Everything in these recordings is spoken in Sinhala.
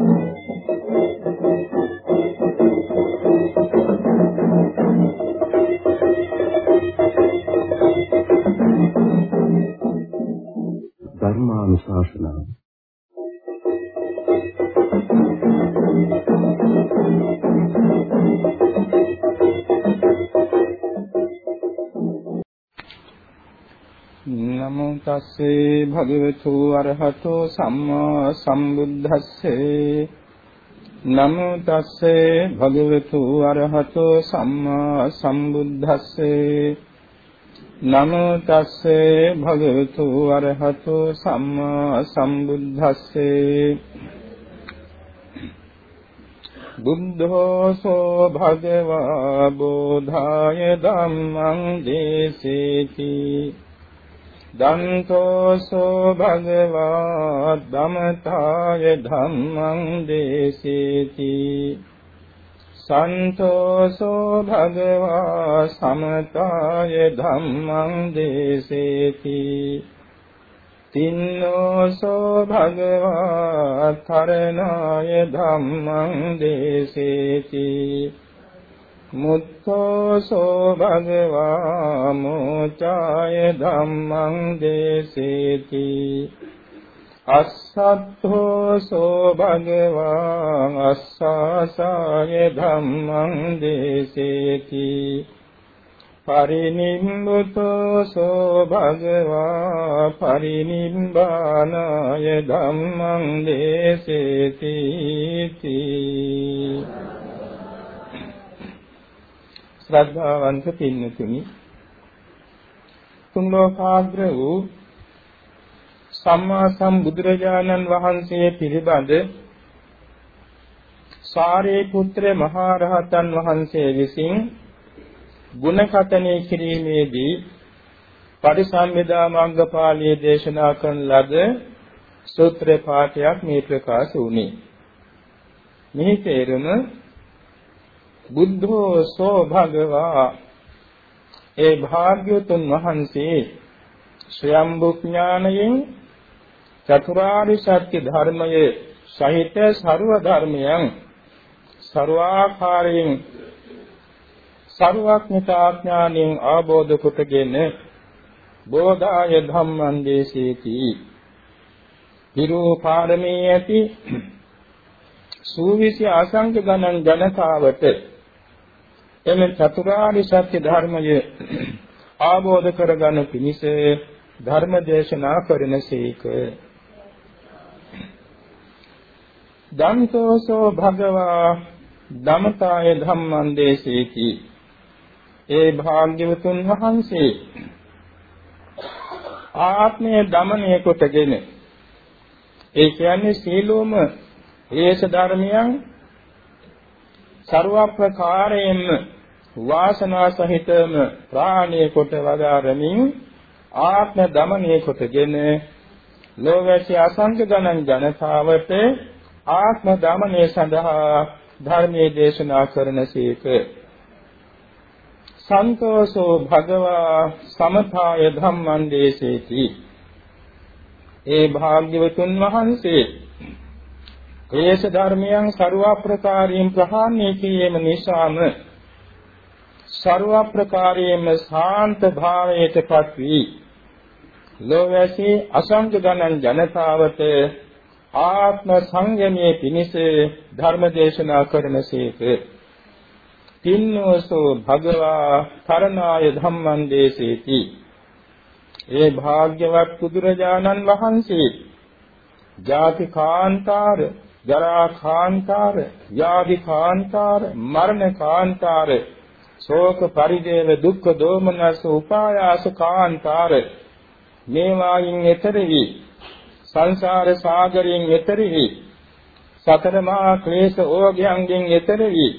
Thank you. තස්සේ භගවතු අරහතෝ සම්මා සම්බුද්දස්සේ නමෝ තස්සේ භගවතු අරහතෝ සම්මා සම්බුද්දස්සේ නමෝ තස්සේ භගවතු අරහතෝ සම්මා සම්බුද්දස්සේ බුද්ධෝසෝ භගවා බෝධාය ධම්මං දේසේති දන්තෝසෝ භගවා ධමතාය ධම්මං දේසේති. සන්තෝසෝ භගවා සමතාය ධම්මං දේසේති. තින්නෝසෝ භගවා තරණාය ධම්මං දේසේති. මුත්තෝසෝ භගවා මෝචාය ධම්මං දේසේති අස්සද්ධෝ සෝ භගවා අස්සාසාය ධම්මං දේසේති පරිනිම්බුතෝ සෝ භගවා පරිනිම්බානාය ධම්මං දේසේති ශ්‍රද්ධාවන්ත පින්නතුනි තුන් ලෝකාග්‍ර වූ සම්මා සම්බුදුරජාණන් වහන්සේ පිළිබඳ සාරිපුත්‍ර මහා රහතන් වහන්සේ විසින් ගුණ කතනය කිරීමේදී පරිසම්මෙදා මග්ගපාළියේ දේශනා කරන ලද සූත්‍ර පාඨයක් මේ ප්‍රකාශ වුණේ. මේ තේරුම බුද්ධෝ සෝ භගවා ඒ භාග්‍යතුන් වහන්සේ ස්වයම්බු ඥානයෙන් චතුරාර්ය සත්‍ය ධර්මයේ සහිත ਸਰව ධර්මයන් ਸਰවාකාරයෙන් ਸਰවඥතා ඥානයෙන් ආબોධ කොටගෙන බෝධාය ධම්මං දේසීති විරෝපාරමේ ඇති සූවිසි අසංක ගණන් ජනතාවට එම චතුරාර්ය සත්‍ය ධර්මය ආબોධ කරගන්න පිණිස ධර්ම දේශනා කරනසේක දන්තෝසෝ භගවා ධමතාය ධම්මං දේශේති ඒ භාග්‍යවතුන් වහන්සේ ආත්මය දමනය කොටගෙන ඒ කියන්නේ සීලෝම හේස ධර්මයන් ਸਰව ප්‍රකාරයෙන්ම වාසනා සහිතම ප්‍රාණය කොට වදාරමින් ආත්ම දමනය කොටගෙන ලෝකයේ අසංඛ ගණන් ජනතාවට ආත්ම දමනය සඳහා ධර්මයේ දේශනා කරනසේක සන්තෝෂෝ භගවා සමථාය ධම්මං දේශේති ඒ භාග්‍යවතුන් වහන්සේ ක්ලේශ ධර්මයන් ਸਰවප්‍රකාරයෙන් ප්‍රහාණය කිරීම නිසාම ਸਰවප්‍රකාරයෙන්ම ශාන්ත භාවයටපත් වී ලෝවැසි අසංඛ ගණන් ජනතාවට ආත්ම සංයමයේ පිණිස ධර්ම දේශනා කරනසේක තින්නෝසෝ භගවා කරණාය ධම්මං දේසේති. ඒ භාග්‍යවත් බුදුරජාණන් වහන්සේ ජාති කාන්තාර ජරා කාන්තාර ව්‍යාධි කාන්තාර මරණ කාන්තාර ශෝක පරිදේව දුක්ඛ දෝමනස උපායාස කාන්තාර. මේවායින් එතර වී සංසාර සාගරයෙන් එතර වී සතර මහා ක්ලේශ ඕගයන්ගෙන් එතර වී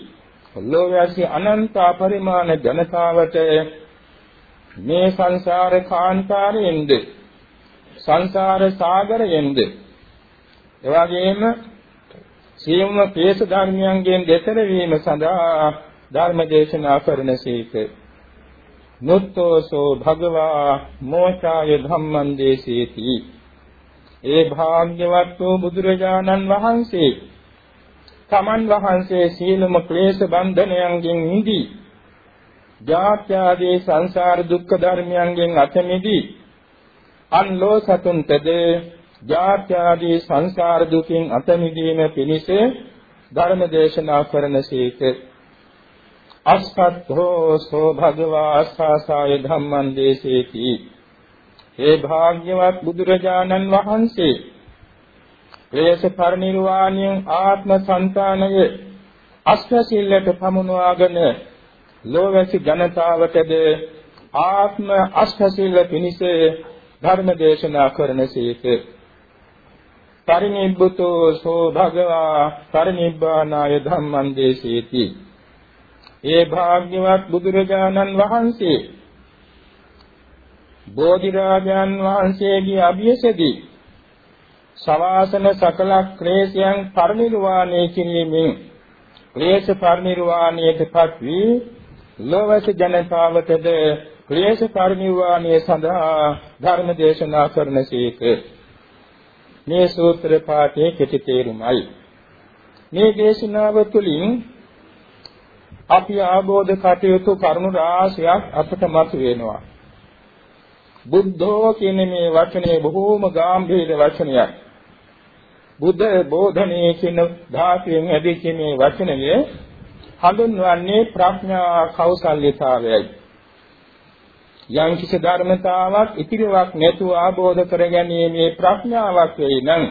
ලෝකයේ අනන්ත පරිමාණ ජනතාවට මේ සංසාර කාන්තාරයෙන්ද සංසාර සාගරයෙන්ද එවැගේම සියුම් ක්ලේශ ධර්මයන්ගෙන් දෙතර වීම සඳහා ධර්ම දේශනා කරනසේක නුත්තෝසෝ භගවා මෝචාය ධම්මං දේශේති ඒ භාග්‍යවත් වූ බුදුරජාණන් වහන්සේ තමන් වහන්සේ සීලම ක්ලේශ බන්ධනයන්ගෙන් මිදී ජාත්‍යාදී සංසාර දුක්ඛ ධර්මයන්ගෙන් අත මිදී අන්ලෝ සතුන්ටද ජාත්‍යාදී සංසාර දුකින් අත මිදීම පිණිස ධර්ම දේශනා කරනසේක අස්සද්ධෝ සෝ භගවා අස්සාසාය ධම්මං දේසේති. ඒ භාග්‍යවත් බුදුරජාණන් වහන්සේ ක්ලේශ පරිනිර්වාණයෙන් ආත්ම సంతානය අස්වැසිල්ලට පමුණවාගෙන ලෝවැසි ජනතාවටද ආත්ම අස්වැසිල්ල පිණිස ධර්ම දේශනා කරනසේක පරිනිබ්බුතෝ සෝ භගවා පරිනිබ්බානාය ධම්මං දේශේති. ඒ භාග්‍යවත් බුදුරජාණන් වහන්සේ බෝධිරාජන් වහන්සේගේ අභියසදී සවාසන සකල ක්ලේශයන් පරිනිර්වාණය කිරීමෙන් ක්ලේශ පරිනිර්වාණයටපත් වී ලෝවැස ජනතාවටද ක්ලේශ පරිනිර්වාණය සඳහා ධර්ම දේශනා කරනසේක මේ සූත්‍ර පාඨයේ කෙටි තේරුමයි. මේ දේශනාව තුළින් අපි ආબોධ කටයුතු කරුණු රාශියක් අපට මතුවෙනවා. බුද්ධෝ කියන මේ වචනේ බොහෝම ගැඹීර වචනයක්. බුද්ධ බෝධනේ කියන ධාතුවෙන් ඇදිච්ච මේ වචනය හඳුන්වන්නේ ප්‍රඥා කෞසල්‍යතාවයයි. යම් කිසි ධර්මතාවක් ඉතිරිවක් නැතුව ආબોධ කරගැනීමේ ප්‍රඥාවක් වෙයි නම්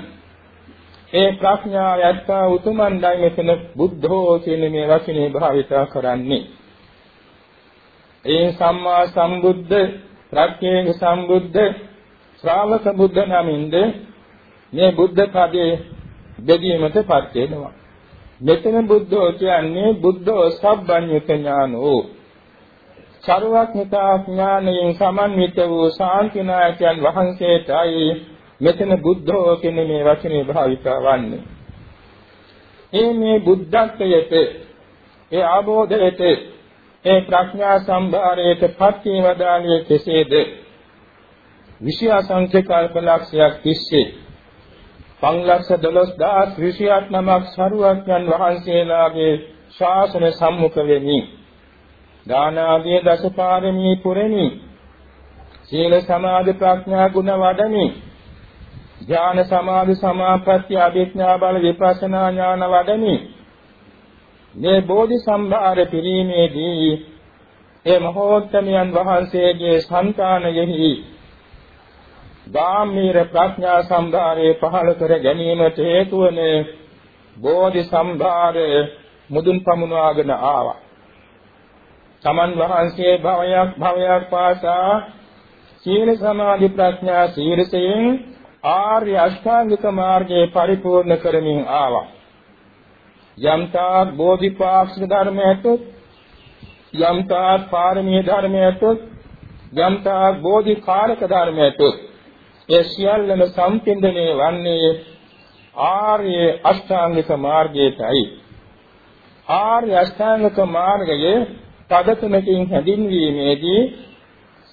ඒ ප්‍රඥාව යත්තා උතුමන්දයි මෙතන බුද්ධෝ කියන මේ වචනේ භාවිත කරන්නේ. ඒ සම්මා සම්බුද්ධ ප්‍රඥේක සම්බුද්ධ ශ්‍රාවක බුද්ධ නමින්ද මේ බුද්ධ පදයේ බෙදීමටපත් වෙනවා. මෙතන බුද්ධෝ කියන්නේ බුද්ධෝ සබ්බඤ්ඤත ඥානෝ. සරුවක්නිකා ඥානයෙන් සමන්විත වූ ශාන්තිනායකයන් වහන්සේටයි මෙතන බුද්ධෝ කියන මේ වචනේ භාවිතා වන්නේ. ඒ මේ බුද්ධත්වයට ඒ ආબોධයට ඒ ප්‍රඥා සම්භාරයට පත්වීමදාලිය කෙසේද? විෂය සංඛ්‍ය කල්පලක්ෂයක් තිස්සේ පංලක්ෂ 12000 විෂයක් නමක් සරුවක්යන් වහන්සේලාගේ ශාසන සම්මුඛ වෙමි. දාන ආදී දසපාරමී පුරෙමි. සීල සමාධි ප්‍රඥා ගුණ වඩමි. ඥාන සමාධි සමාපatti අභිඥා බල විපස්සනා ඥාන වඩමි. මේ බෝධි සම්භාර පිරීමේදී ඒ මහෝත්තමයන් වහන්සේගේ సంతානයෙහි ගාම්මීර ප්‍රඥා සම්භාරයේ පහළ කර ගැනීමට හේතු වන බෝධි සම්භාරය මුදුන් පමුණවාගෙන ආවා. සමන් වහන්සේ භවයක් භවයක් පාසා සීල සමාධි ප්‍රඥා සීලයෙන් ආර්ය අෂ්ටාංගික මාර්ගයේ පරිපූර්ණ කරමින් ආවා. යම්තා බෝධිපාක්ෂික ධර්මයට යම්තා පාරමී ධර්මයට යම්තා බෝධිකාරක ධර්මයට ඒ සියල්ලම සම්පින්දණය වන්නේ ආර්ය අෂ්ටාංගික මාර්ගයටයි. ආර්ය අෂ්ටාංගික මාර්ගයේ පදතුනකින් හැඳින්වීමේදී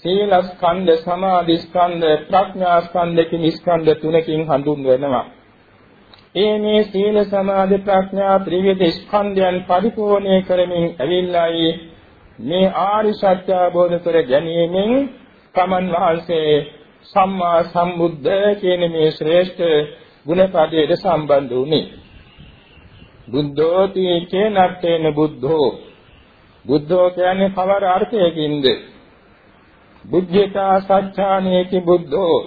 සීල ස්කන්ධ සමාධි ස්කන්ධ ප්‍රඥා ස්කන්ධ කියන ස්කන්ධ තුනකින් හඳුන්වනවා. ඒ මේ සීල සමාධි ප්‍රඥා ත්‍රිවිධ ස්කන්ධයන් පරිපූර්ණය කරමින් ඇවිල්ලායි මේ ආරි සත්‍ය අවබෝධ කර ගැනීමෙන් තමන් වහන්සේ සම්මා සම්බුද්ධ කියන මේ ශ්‍රේෂ්ඨ ගුණපදයට සම්බන්ධ වුණේ. බුද්ධෝති චේනත්තේන බුද්ධෝ බුද්ධෝ කියන්නේ කවර අර්ථයකින්ද? බුද්ධිතා සත්‍යානේති බුද්ධෝ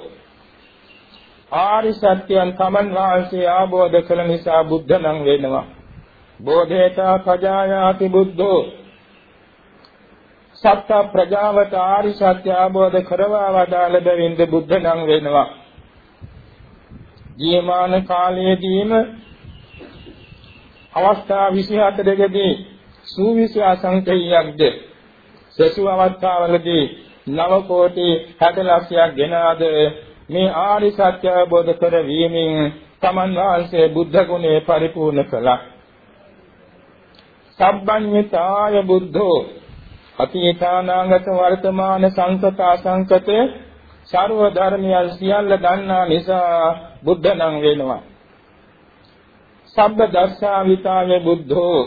ආරි සත්‍යයන් තමන් වහන්සේ ආબોධ කළ නිසා බුද්ධ නම් වෙනවා. බෝධේතා පජායාති බුද්ධෝ සත්‍ය ප්‍රජාවට ආරි සත්‍ය අවබෝධ කරවා වදාළ බැවින්ද බුද්ධ නම් වෙනවා. ජීවමාන කාලයේදීම අවස්ථා 24කදී සූවිසි අසංකේයයක්ද සසු අවස්ථාවලදී නව කෝටි 60 ලක්ෂයක් ගෙනාද මේ ආරි සත්‍ය අවබෝධ කරවීමෙන් තමන් වහන්සේ බුද්ධ ගුණය පරිපූර්ණ කළා. සබ්බඤ්ඤතාය බුද්ධෝ අතීතානාගත වර්තමාන සංකත අසංකත ਸਰව ධර්මයන් සියල්ල දන්නා නිසා බුද්ධ නම් වෙනවා. සබ්බ දර්ශාවිතාය බුද්ධෝ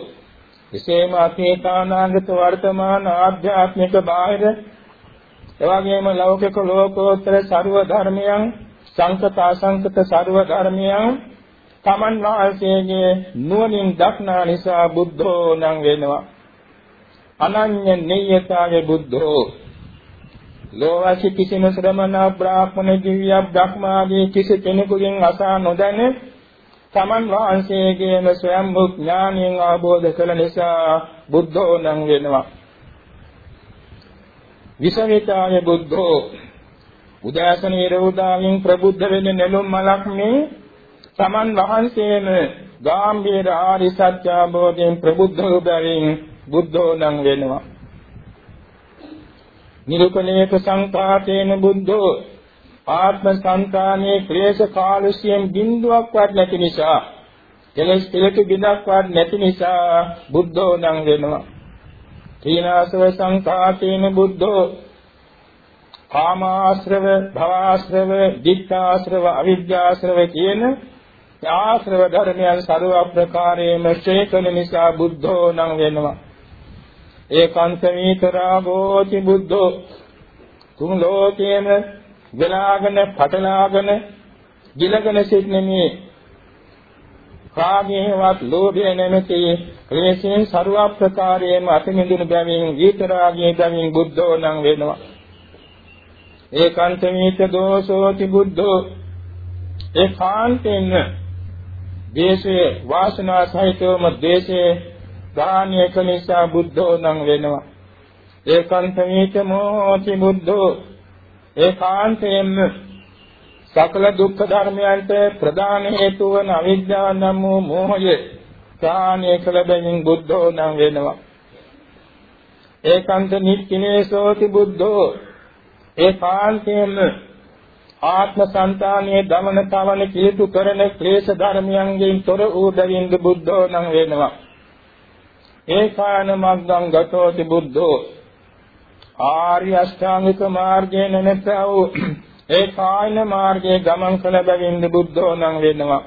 එසේම අතීත අනාගත වර්තමාන ආධ්‍යාත්මික බාහිර එවාගේම ලෞකික ලෝකෝත්තර ਸਰව ධර්මයන් සංකත අසංකත ਸਰව ධර්මයන් තමන් වාසයේ නුවණින් දක්නා නිසා බුද්ධෝ නම් වෙනවා. අනන්‍ය නියතාවේ බුද්ධෝ. ලෝවාසි කිසිම ශ්‍රමණ බ්‍රාහ්මණ දිව්‍ය බ්‍රහ්මාදී කිසි කෙනෙකුගෙන් අසා නොදැනේ තමන් වහන්සේගේම ස්වයං ඥානයෙන් අවබෝධ කළ නිසා බුද්ධෝ නම් වෙනවා. විසවිතාය බුද්ධෝ. උදාසන ඉරෝදාවින් ප්‍රබුද්ධ වෙන නෙළුම් මලක් මේ තමන් වහන්සේම ගාම්භීර ආරි සත්‍ය අවබෝධයෙන් ප්‍රබුද්ධ වූ බැවින් බුද්ධෝ නම් වෙනවා. නිරුපණේක සංඛාතේන බුද්ධෝ. ආත්ම සංකානේ ක්ලේශ කාලසියෙන් බිඳුවක්වත් නැති නිසා කෙලස් පිළික බිඳක්වත් නැති නිසා බුද්ධෝ නම් වෙනවා. තීනාසව සංඛාතේන බුද්ධෝ කාමාශ්‍රව භවආශ්‍රව දික්ඛාශ්‍රව අවිද්‍යාශ්‍රව කියන ආශ්‍රව ධර්මයන් ਸਰව ප්‍රකාරයෙන්ම ශේකන නිසා බුද්ධෝ නම් වෙනවා. ඒකාන්ත විතරාගෝති බුද්ධෝ. තුන් ලෝකයේම වෙලාගෙන පටලාගෙන ගිලගෙන සිටින මේ කාගේවත් ලෝභය නැමැති ක්ලේශයෙන් ਸਰව ප්‍රකාරයෙන්ම අතමිඳුන බැවින් විතරාගයේ බැවින් බුද්ධෝ නම් වෙනවා. ඒකාන්ත විත දෝසෝති බුද්ධෝ. ඒකාන්තෙන් දේශේ වාසනා සහිතවම දේශේ දානිය කනිසා බුද්ධෝ නම් වෙනවා. ඒකාන්ත විත මොහොති බුද්ධෝ. ඒකාන්තයෙන්ම සකල දුක්ඛ ධර්මයන්ට ප්‍රධාන හේතු වන අවිද්‍යාව නම් වූ මෝහය ත්‍යාණය කළ බැවින් බුද්ධෝ නම් වෙනවා. ඒකාන්ත නික්ඛිනේසෝති බුද්ධෝ. ඒකාන්තයෙන්ම ආත්ම සංතානයේ දමන තවන කීතු කරන ක්ලේශ ධර්මයන්ගෙන් තොර වූ බැවින් බුද්ධෝ නම් වෙනවා. ඒකාන මග්ගං ගතෝති බුද්ධෝ. ආර්ය අෂ්ටාංගික මාර්ගයේ නැමෙතා වූ ඒ කායන මාර්ගයේ ගමන් කළ බැවින් බුද්ධෝ නම් වෙනවා.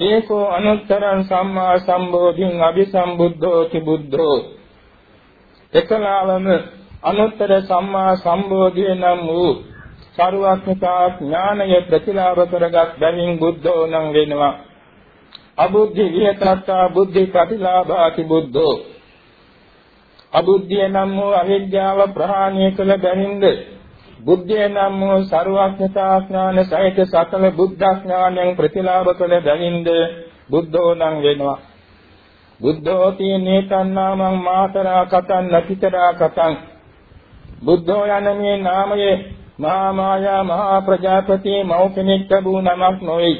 ඒකෝ අනුත්තරං සම්මා සම්බෝධින් අபிසම්බුද්ධෝති බුද්ධෝ. එකලාවම අනුත්තර සම්මා සම්බෝධිය නම් වූ සරුවක්ඥතා ඥානය ප්‍රතිලාභ කරගත් බැවින් බුද්ධෝ නම් වෙනවා. අබුද්ධි විහෙතත්තා බුද්ධි ප්‍රතිලාභාති බුද්ධෝ. අබුද්ධිය නම් වූ අවිද්‍යාව ප්‍රහාණය කළ බැවින්ද? බුද්ධිය නම් වූ ਸਰවඥතා ඥාන සහිත සකල බුද්ධ ඥානයෙන් ප්‍රතිලාභ කළ බැවින්ද? බුද්ධෝ නම් වෙනවා. බුද්ධෝ තීනේ තන්නාමං මාතරා කතං නතිතරා කතං. බුද්ධෝ යන මේ නාමයේ මහා මායා මහා ප්‍රජාපති මෞඛනික වූ නමක් නොවේ.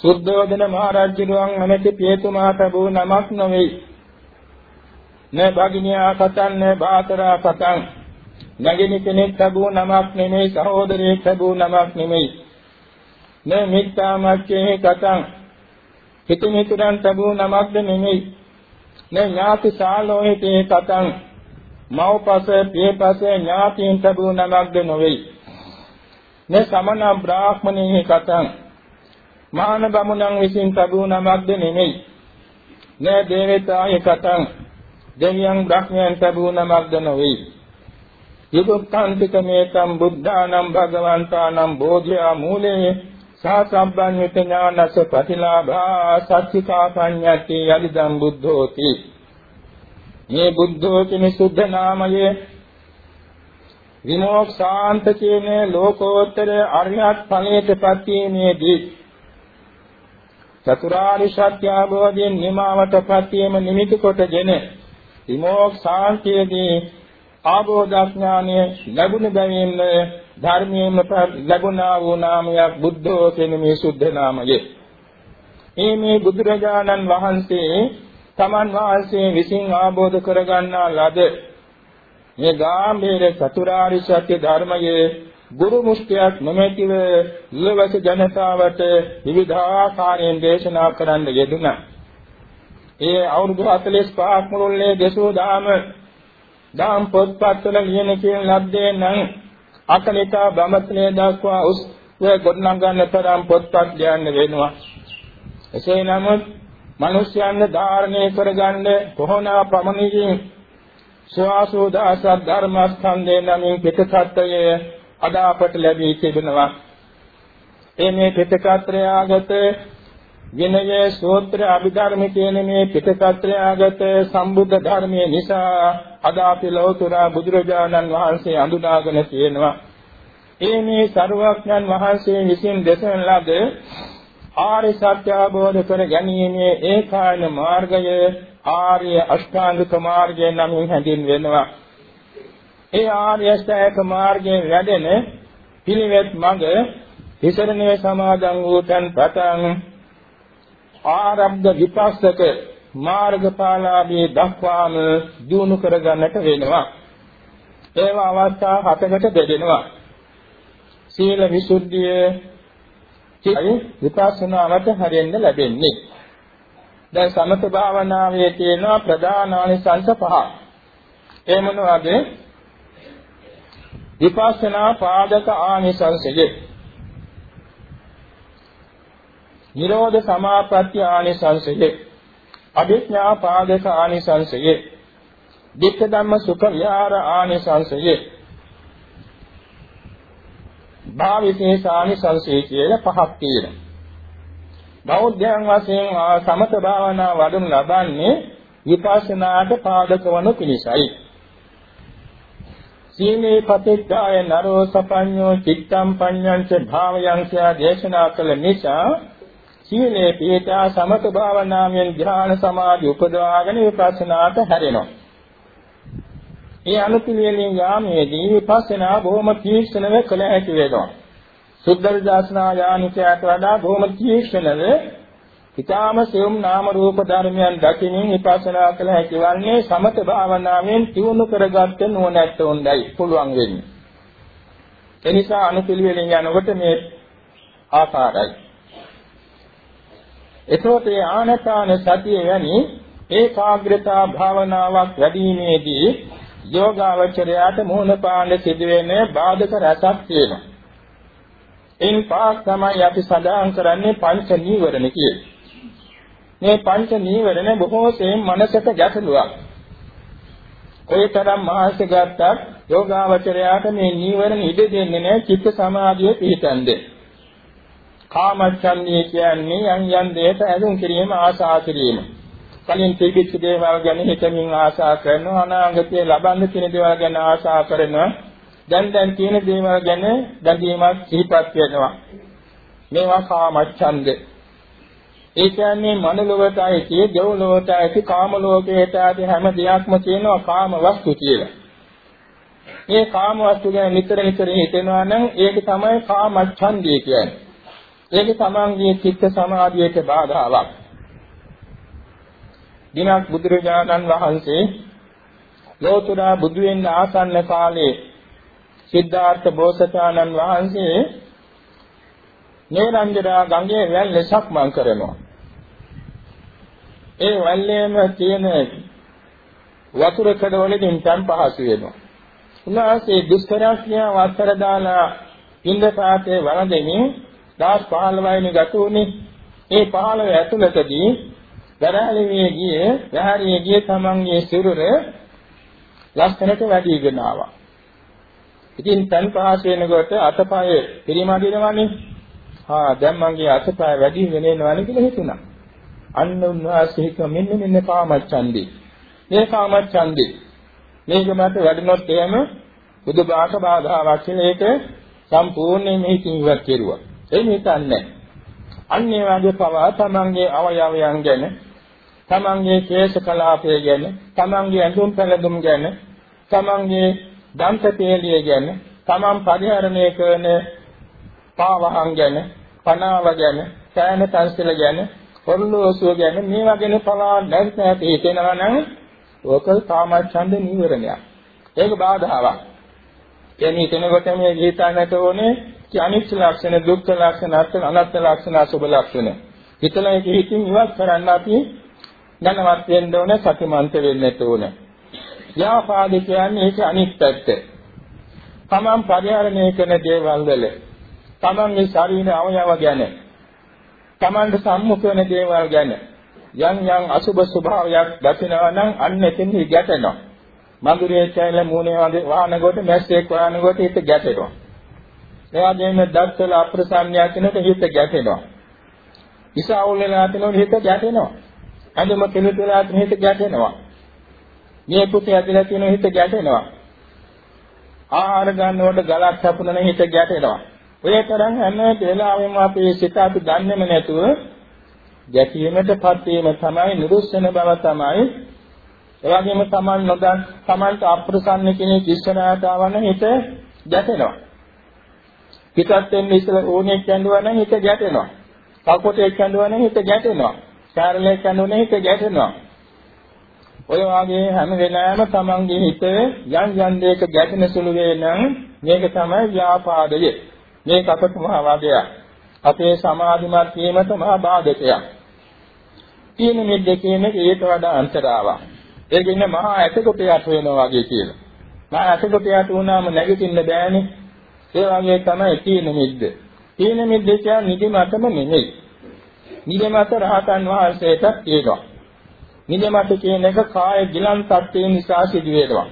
සුද්ධෝදන මහ රජුන් නැමැති පියතුමා ලැබූ නමක් නොවේ. න භගිනියා කතන් න බාතරා කතන් නැගිනි කෙනෙක් ලැබූ නමක් නෙමෙයි සහෝදරයෙක් ලැබූ නමක් නෙමෙයි. න මිත්‍යා මච්චේ කතන් හිතමිතුරන් ලැබූ නමක්ද නෙමෙයි. න ඥාති සාලෝහිතේ කතන් මව්පස පියපස ඥාතීන් ලැබූ නමක්ද නොවේ. න සමන බ්‍රාහ්මණේ කතන් මාන බමුණන් විසින් ලැබූ නමක්ද නෙමෙයි. න දේවතාය කතන් දෙවියන් බ්‍රහ්මයන් ලැබූ නමක්ද නොවේ. යුගොක්ඛාන්තික මේතම් බුද්ධානම් භගවන්තානම් බෝධියා මූලේ සාසම්බන්විත ඥානස ප්‍රතිලාභා සත්‍චිකා පඤ්ඤති යදිදම් බුද්ධෝති. මේ බුද්ධෝ කියන සුද්ධ නාමයේ විමෝක්ෂාන්ත කියන ලෝකෝත්තර අරියත් ඵලයට පත්වීමේදී චතුරාර්ය සත්‍ය අවබෝධයෙන් නිමාවටපත් වීම නිමිති කොටගෙන විමෝක්ෂාන්තියේදී ආબોධඥානය ලැබුණ බැවින් ධර්මයෙන්ම ලැබුණා වූ නාමයක් බුද්ධෝ කියන මේ සුද්ධ නාමය. මේ මේ බුදුරජාණන් වහන්සේ තමන් වහන්සේ විසින් ආબોධ කරගන්නා ලද මේ ගාම්භීර චතුරාර්ය සත්‍ය ධර්මයේ ගුරු මුස්තියක් නොමැතිව ලවස ජනතාවට විවිධාකාරයෙන් දේශනා කරන්න යෙදුණා. ඒ අවුරුදු 45ක් මුළුල්ලේ දසෝ දාම දාම් පොත්පත්වල ලියන කියන ලද්දේ නම් අකනිතා බ්‍රහ්මත්‍රයේ දක්වා උස් වේ ගොඩනගන්න තරම් පොත්පත් ලියන්න වෙනවා. එසේ නමුත් මිනිස්යන්ව ධාරණය කරගන්න කොහොනා ප්‍රමණිකින් සවාසෝදාස ධර්මස්කන්ධේ නමින් පිටකත්වය අද අපට ලැබී තිබෙනවා. ඒ මේ පිටකත්‍රය ආගත විනය සූත්‍ර අභිධර්ම කියන මේ පිටකත්‍රය ආගත සම්බුද්ධ ධර්මයේ නිසා අද අපි ලෞතර බුදුරජාණන් වහන්සේ අඳුනාගෙන තියෙනවා. ඒ මේ සරුවඥන් වහන්සේ විසින් දෙසන ලද ආර්ය සත්‍ය අවබෝධ කර ගැනීමේ ඒකායන මාර්ගය ආර්ය අෂ්ටාංගික මාර්ගය නමින් හැඳින්වෙනවා. ඒ ආර්ය අෂ්ටාංගික මාර්ගයේ වැඩෙන පිළිවෙත් මඟ විසරණේ සමාදන් වූතන් පතන් ආරම්භ විපස්සක මාර්ගඵලාභී දක්වාම දිනු කරගන්නට වෙනවා. ඒවා අවස්ථා හතකට බෙදෙනවා. සීල විසුද්ධිය චිත්තයි විපස්සනාවට හරියන්න ලැබෙන්නේ. දැන් සමත භාවනාවේ තියෙන ප්‍රධාන ආනිසංස පහ. ඒ මොනවද? විපස්සනා පාදක ආනිසංසය. නිරෝධ සමාපatti ආනිසංසය. අභිඥා පාදක ආනිසංසය. දික්ක ධම්ම සුඛ විහාර ආනිසංසය. භාවිශේෂානි සංසේ කියලා පහක් තියෙනවා. බෞද්ධයන් වශයෙන් සමත භාවනා වඩනු ලබන්නේ විපස්සනාට පාදක වනු පිණිසයි. සීලේ පතිච්ඡාය නරෝ සපඤ්ඤෝ චිත්තම් පඤ්ඤංච භාවයං කියා දේශනා කළ නිසා සීලේ පිහිටා සමත භාවනාවෙන් ධ්‍යාන සමාධි උපදවාගෙන විපස්සනාට හැරෙනවා. ඒ අනුපිළිවෙලින් යාමේදී විපස්සනා බොහොම තීක්ෂණව කළ හැකි වෙනවා. සුද්ධර්ශනා යානිකයට වඩා බොහොම තීක්ෂණව ඊටාම සියුම් නාම රූප ධර්මයන් දකිනින් විපස්සනා කළ හැකි වන්නේ සමත භාවනාවෙන් තියුණු කරගත්ත නුවණැත්ත උණ්ඩයි පුළුවන් වෙන්නේ. එනිසා අනුපිළිවෙලින් යනකොට මේ ආකාරයි. එතකොට ඒ ආනපාන සතිය වැනි ඒකාග්‍රතා භාවනාවක් වැඩිීමේදී යෝගාවචරයාට මූණ පාන්න සිදුවෙන බාධක රසක් තියෙනවා. එයින් පාස් තමයි අපි සඳහන් කරන්නේ පංච නීවරණ කියලා. මේ පංච නීවරණ බොහෝ සෙයින් මනසට ගැටලුවක්. කොයිතරම් මහස ගත්තත් යෝගාවචරයාට මේ නීවරණ ඉඩ දෙන්නේ නැහැ චිත්ත සමාධිය පිහිටන්නේ. කාමච්ඡන්දිය කියන්නේ යම් යම් දෙයක ඇලුම් කිරීම ආශා කිරීම. කලින් තිබිච්ච දේවල් ගැන හිතමින් ආශා කරනවා අනාගතයේ ලබන්න තියෙන දේවල් ගැන ආශා කරනවා. දැන් දැන් තියෙන දේවල් ගැන බැඳීමක් සිහිපත් වෙනවා. මේවා කාමච්ඡන්ද. ඒ කියන්නේ මනලොවට ඇති දෙව්ලොවට ඇති කාම ලෝකයට ඇති හැම දෙයක්ම තියෙනවා කාම වස්තු කියලා. මේ කාම වස්තු ගැන නිතර නිතර හිතෙනවා නම් ඒක තමයි කාමච්ඡන්දය කියන්නේ. ඒක තමන්ගේ චිත්ත සමාධියට බාධාවක් දිනක් බුදුරජාණන් වහන්සේ ලෝතුරා බුදු වෙන්න ආසන්න කාලේ සිද්ධාර්ථ බෝසතාණන් වහන්සේ නේරංජරා ගඟේ වැල් සක්මන් කරනවා. ඒ වැල්ලේම තියෙන වතුර කඩවලකින් තන් පහසු වෙනවා. උන්වහන්සේ දුෂ්කරඥ වස්තර දාලා ඉන්දපාතේ වළඳමින් දාස් 15 වෙනි ගත උනේ. ඒ 15 ඇතුළතදී දරාලේ ගියේ වැහරියේ ගියේ තමන්ගේ සිරුර ලස්සනට වැඩිගෙන ආවා. ඉතින් තන් පහස වෙනකොට අතපය පිරිමදිනවනේ. හා දැන් මගේ අතපය වැඩි වෙනේනවනේ කියලා හිතුණා. අන්න උන්වහන්සේ හිතුව මෙන්න මෙන්න කාමච්ඡන්දේ. මේ කාමච්ඡන්දේ. මේක මත වැඩනොත් එහෙම බුදු බාක බාධාවක් කියලා ඒක සම්පූර්ණයෙන් මේකින් ඉවත් කෙරුවා. ඒ හිතන්නේ. අන්නේ වගේ පවා තමන්ගේ අවයවයන් ගැන තමන්ගේ කේශ කලාපය ගැන, තමන්ගේ ඇඳුම් පැළඳුම් ගැන, තමන්ගේ දන්ත පේළිය ගැන, තමන් පරිහරණය කරන පාවහන් ගැන, පනාව ගැන, සෑම තන්සිල ගැන, පොරලෝසුව ගැන මේවා ගැන පවා නැවත නැවත හිතෙනවා නම් ඕක කාමච්ඡන්ද නීවරණයක්. ඒක බාධාවක්. එනි කෙනෙකුට මේ හිතන්නට ඕනේ අනිත්‍ය ලක්ෂණ, දුක්ඛ ලක්ෂණ, අනාත්ම ලක්ෂණ, අසුභ ලක්ෂණ. හිතලා ඒක හිතින් ඉවත් කරන්න අපි දැනවත් වෙන්න ඕන සතිමන්ත වෙන්නට ඕන. ව්‍යාපාද කියන්නේ ඒක අනිත් පැත්ත. තමන් පරිහරණය කරන දේවල් වල තමන්ගේ ශරීර අවයව ගැන Tamanට සම්මුඛ වෙන දේවල් ගැන යම් යම් අසුබ ස්වභාවයක් දකිනවා නම් අන්න එතෙන්දි ගැටෙනවා. මధుරයේ චෛල මූණේ වාහන කොට මැස්සෙක් වාහන කොට හිත ගැටෙනවා. ඒ වගේම දත්වල අප්‍රසන්නයක් වෙනකොට හිත ගැටෙනවා. ඉසාවුල් වෙලා තිනොත් හිත ගැටෙනවා. ඇඳුම කෙලිට වෙලා තින හිත ගැටෙනවා. මේ පුතේ ඇදලා තියෙන හිත ගැටෙනවා. ආහාර ගන්නකොට ගලක් හපුනන හිත ගැටෙනවා. ඔය තරම් හැම වෙලාවෙම අපේ සිත අපි දන්නේම නැතුව ගැටීමටපත් වීම තමයි නිරුස්සන බව තමයි එවැගේම Taman නොදන් Tamanට අප්‍රසන්න කෙනෙක් ඉස්සරහට ආවම හිත ගැටෙනවා. පිටත් වෙන්න ඉස්සර ඕනෙක් කැඳුවා නම් හිත ගැටෙනවා. කල්පොටේ කැඳුවා නම් හිත ගැටෙනවා. කාරලේ කැඳුවා නම් හිත ගැටෙනවා. ඔය වාගේ හැම වෙලාවෙම Tamanගේ හිත යම් යම් දෙයක ගැටෙන සුළු වේ නම් මේක තමයි ව්‍යාපාදය. මේක අපට මහා වාදයක්. අපේ සමාධිමත් වීමට මහා බාධකයක්. තියෙන මේ දෙකේම ඊට වඩා අන්තරාවක්. ඒ කියන්නේ මහා ඇටකොට යට වෙනවා වගේ කියලා. මහා ඇටකොට යට වුණාම නැගිටින්න බෑනේ. ඒ වගේ තමයි තීන මිද්ද. තීන මිද්ද කියන්නේ නිදිමතම නෙමෙයි. නිදිමත රහතන් වහන්සේට තියෙනවා. නිදිමත කියන එක කාය ගිලන් තත්ත්වය නිසා සිදු වෙනවා.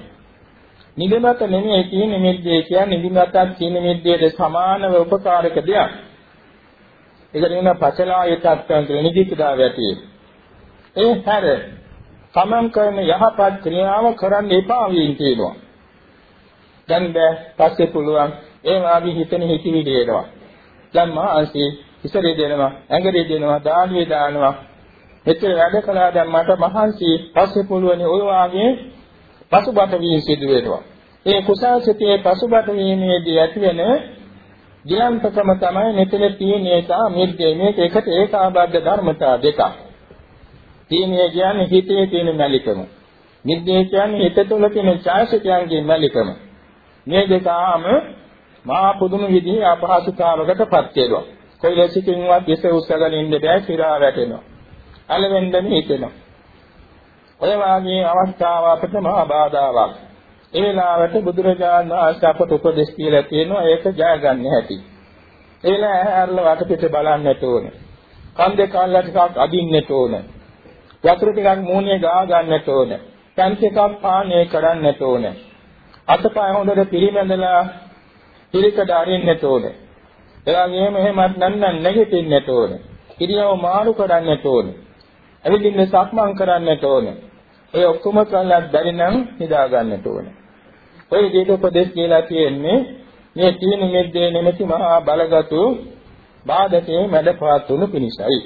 නිදිමත නෙමෙයි තීන මිද්දේ කියන්නේ නිදිමතත් තීන මිද්දේට සමානව උපකාරක දෙයක්. ඒකට කියන පචලාය තත්ත්වයන් කියන නිදිකඩාව ඇති. ඒ හැර තමන් කරන යහපත් ක්‍රියාව කරන්න එපා වීම කියනවා. දැන් බෑ පස්සේ පුළුවන් ඒ වාගේ හිතෙන හිතවිලි එනවා. දැන් මාන්සි ඉසරේ දෙනවා, ඇඟරේ දෙනවා, දානුවේ දානවා. මෙතන වැඩ කළා දැන් මට මහන්සි පස්සේ පුළුවන් ඔය වාගේ පසුබට වීම සිදු වෙනවා. ඒ කුසල් සිතේ පසුබට වීමේදී ඇතිවෙන ගිලන්තකම තමයි මෙතන තියෙන එක මිද්දේ මේක එකට ඒකාබද්ධ ධර්මතා දෙකක්. තීනය කියන්නේ හිතේ තියෙන මැලිකම. නිද්දේ කියන්නේ හිත තුළ තියෙන ඡායසිකයන්ගේ මැලිකම. මේ දෙක ආම මහා පුදුම විදිහේ අපහසුතාවකටපත් වෙනවා. කොයි ලෙසකින්වත් ඉස උස්සගෙන ඉන්න බෑ සිරා වැටෙනවා. අලවෙන්දම හිතෙනවා. ඔය වාගේ අවස්ථාව අපට මහා බාධාවක්. ඒ වෙලාවට බුදුරජාණන් වහන්සේ අපට උපදෙස් කියලා තියෙනවා ඒක ජය ගන්න හැටි. ඒ වෙලාව ඇහැරලා වටපිට බලන්නට ඕනේ. කන් දෙක අල්ල ටිකක් අදින්නට ඕනේ. වතුර ටිකක් මූණේ ගා ගන්නට ඕන. පැන් ටිකක් පානය කරන්නට ඕන. අතපය හොඳට පිරිමැදලා පිළිකඩ අරින්නට ඕන. එවාගෙම එහෙමත් නැත්නම් නැගිටින්නට ඕන. ඉරියව් මාරු කරන්නට ඕන. ඇවිදින්න සක්මන් කරන්නට ඕන. ඒ ඔක්කොම කළා බැරි නම් නිදා ගන්නට ඕන. ඔය විදිහට උපදේශ කියලා තියෙන්නේ මේ තීන මිද්දේ නෙමෙති මහා බලගතු බාධකේ මැඩපත් වුණු පිණිසයි.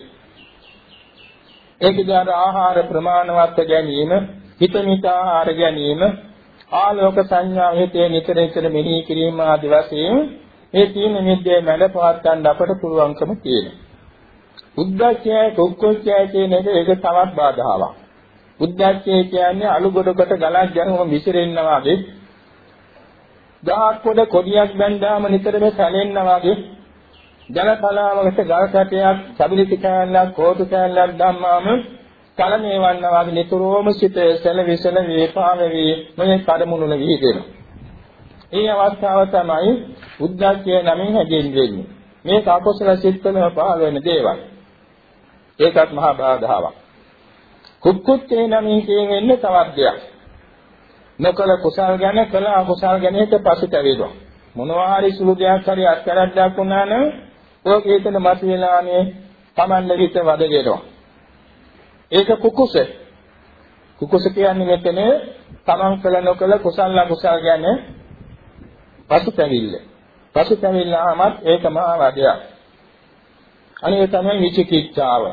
ඒකදී අර ආහාර ප්‍රමාණවත් ගැනීම, හිතමිත ආහාර ගැනීම, ආලෝක සංඥා හිතේ නිතර නිතර මෙහි කිරීම ආදී වශයෙන් මේ තීන මිද්දේ මැඩ පවත් ගන්න අපට පුළුවන්කම තියෙනවා. උද්දච්චය, කුක්කුච්චය කියන එක ඒක තවත් බාධාවක්. උද්දච්චය කියන්නේ අලු ගොඩකට ගලක් ගැහුවම විසිරෙන්නා වගේ ගහක් පොඩ කොඩියක් බැඳාම නිතරම සැලෙන්නා වගේ ජලතලාවකට ගල් කැටයක්, සබිලිති කෑල්ලක්, කෝටු කෑල්ලක් දැම්මාම කලමේ වන්නා වගේ නිතරම සිත සැලවිසල වේපාවෙවි මේ කඩමුණුල විහිදෙනවා. මේ අවස්ථාව තමයි උද්දච්චය නමින් හැදෙන්නේ. මේ කාපොසල සිත්වල පහළ වෙන දේවල්. ඒකත් මහා බාධාවක්. කුක්කුච්චේ නමින් කියන්නේ තවත් දෙයක්. නොකල කුසල් ගැන කළ අකුසල් ගැන හිත පසුතැවෙනවා. මොනවා හරි සුළු දෙයක් හරි අත්කරද්දක් වුණා නම් ඔය කීතන මත වෙලානේ Tamanne හිත වදගෙනවා. ඒක කුකුස. කුකුස කියන්නේ මෙතන Taman කළ නොකළ කුසල අකුසල ගැන පසුතැවිල්ල. පසුතැවිල්ලාමත් ඒකම ආවදයක්. අනේ තමයි විචිකිච්ඡාව.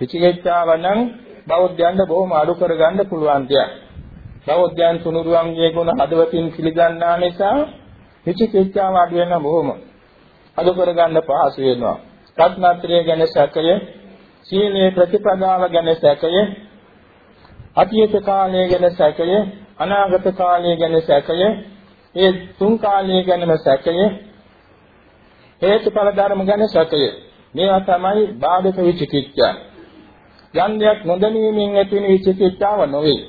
විචිකිච්ඡාව නම් බෞද්ධයන්ට බොහොම අඩු කරගන්න පුළුවන් දෙයක්. බෞද්ධයන් තුනුරුවන්ගේ ගුණ හදවතින් පිළිගන්නා නිසා විචිකිච්ඡාව අඩු වෙන බොහොම. අද කරගන්න පහසු වෙනවා. රත්නත්‍රය ගැන සැකය, සීලේ ප්‍රතිපදාව ගැන සැකය, අතීත කාලය ගැන සැකය, අනාගත කාලය ගැන සැකය, ඒ තුන් කාලය ගැනම සැකය, හේතුඵල ධර්ම ගැන සැකය. මේවා තමයි බාධක විචිකිච්ඡා. යන්දයක් නොදැනීමෙන් ඇති වෙන විචිකිච්ඡාව නොවේ.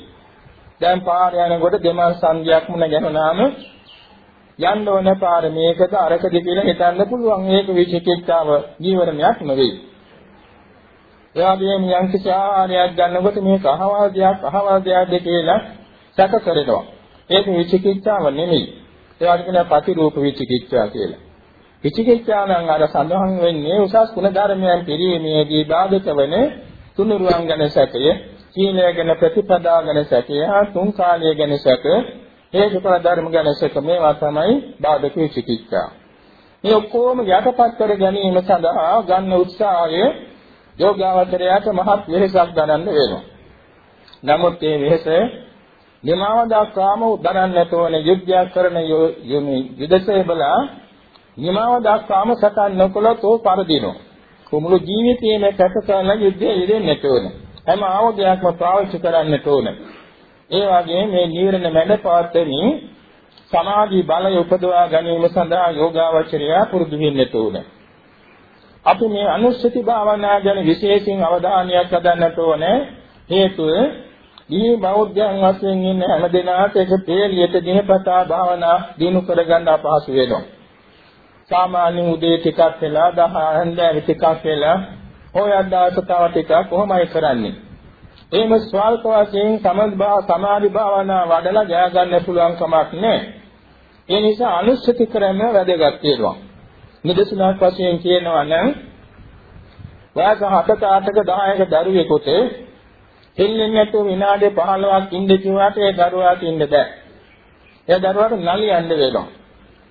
දැන් පාර යනකොට දෙමල් සංඝයක් මුණ ගැහුණාම යන්න ඕන පාර මේකද අරකද කියලා හිතන්න පුළුවන් ඒක විචිකිච්ඡාව ජීවරණයක් නෙවෙයි. ඒ වගේම යම් කිසි ආහාරයක් ගන්නකොට මේක අහවල් දෙයක් අහවල් දෙයක්ද කියලා සැක කරනවා. ඒක විචිකිච්ඡාව නෙමෙයි. ඒවට කියනවා ප්‍රතිරූප විචිකිච්ඡා කියලා. විචිකිච්ඡා නම් අර සඳහන් වෙන්නේ උසස් ගුණ ධර්මයන් පිළිීමේදී බාධක වන තුනුරුවන් ගැන සැකය, සීලය ගැන ප්‍රතිපදා ගැන සැකය, තුන් කාලය ගැන සැක, හේතුඵල ධර්ම ගැන සැක මේවා තමයි බාධක විචිකිච්ඡා. මේ ඔක්කොම යටපත් කර ගැනීම සඳහා ගන්න උත්සාහය යෝගාවචරයට මහත් වෙහෙසක් ගන්න වෙනවා. නමුත් මේ වෙහෙස නිමාව දක්වාම උදරන්නට ඕන යුද්ධයක් කරන යොමි යුදසේ බලා නිමාව දක්වාම සටන් නොකළොත් ඕ පරදිනවා. කුමුළු ජීවිතයේම කැප කරන යුද්ධයේ යෙදෙන්නට ඕන. හැම ආයුධයක්ම පාවිච්චි කරන්නට ඕන. ඒ වගේම මේ නීරණ මැඩ පාත්‍රමින් සමාධි බලය උපදවා ගැනීම සඳහා යෝගාවචරය පුරුදු වෙන්නට ඕන. අපි මේ අනුස්සති භාවනා ගැන විශේෂයෙන් අවධානයක් යොදන්නට ඕනේ. හේතුව මේ බෞද්ධයන් වශයෙන් ඉන්න හැම දෙනාට ඒක තේලියට දිනපතා භාවනා දිනු කරගන්න අපහසු වෙනවා. සාමාන්‍ය උදේ ටිකක් වෙලා දහ හන්දෑවේ ටිකක් වෙලා හොයන් දාස තව ටිකක් කොහොමයි කරන්නේ? එහෙම ස්වල්ප වශයෙන් සමබා සමාධි භාවනා වඩලා ජය ගන්න පුළුවන් කමක් නැහැ. ඒ නිසා අනුස්සති ක්‍රම වැදගත් වෙනවා. නිදසුනක් වශයෙන් කියනවා නම් වයස 7ක 8ක 10ක දරුවෙකුට දෙන්නේ නැතුව විනාඩි 15ක් ඉන්න කිව්වට ඒ දරුවාට ඉන්න බෑ. ඒ දරුවාට නලියන්න වෙනවා.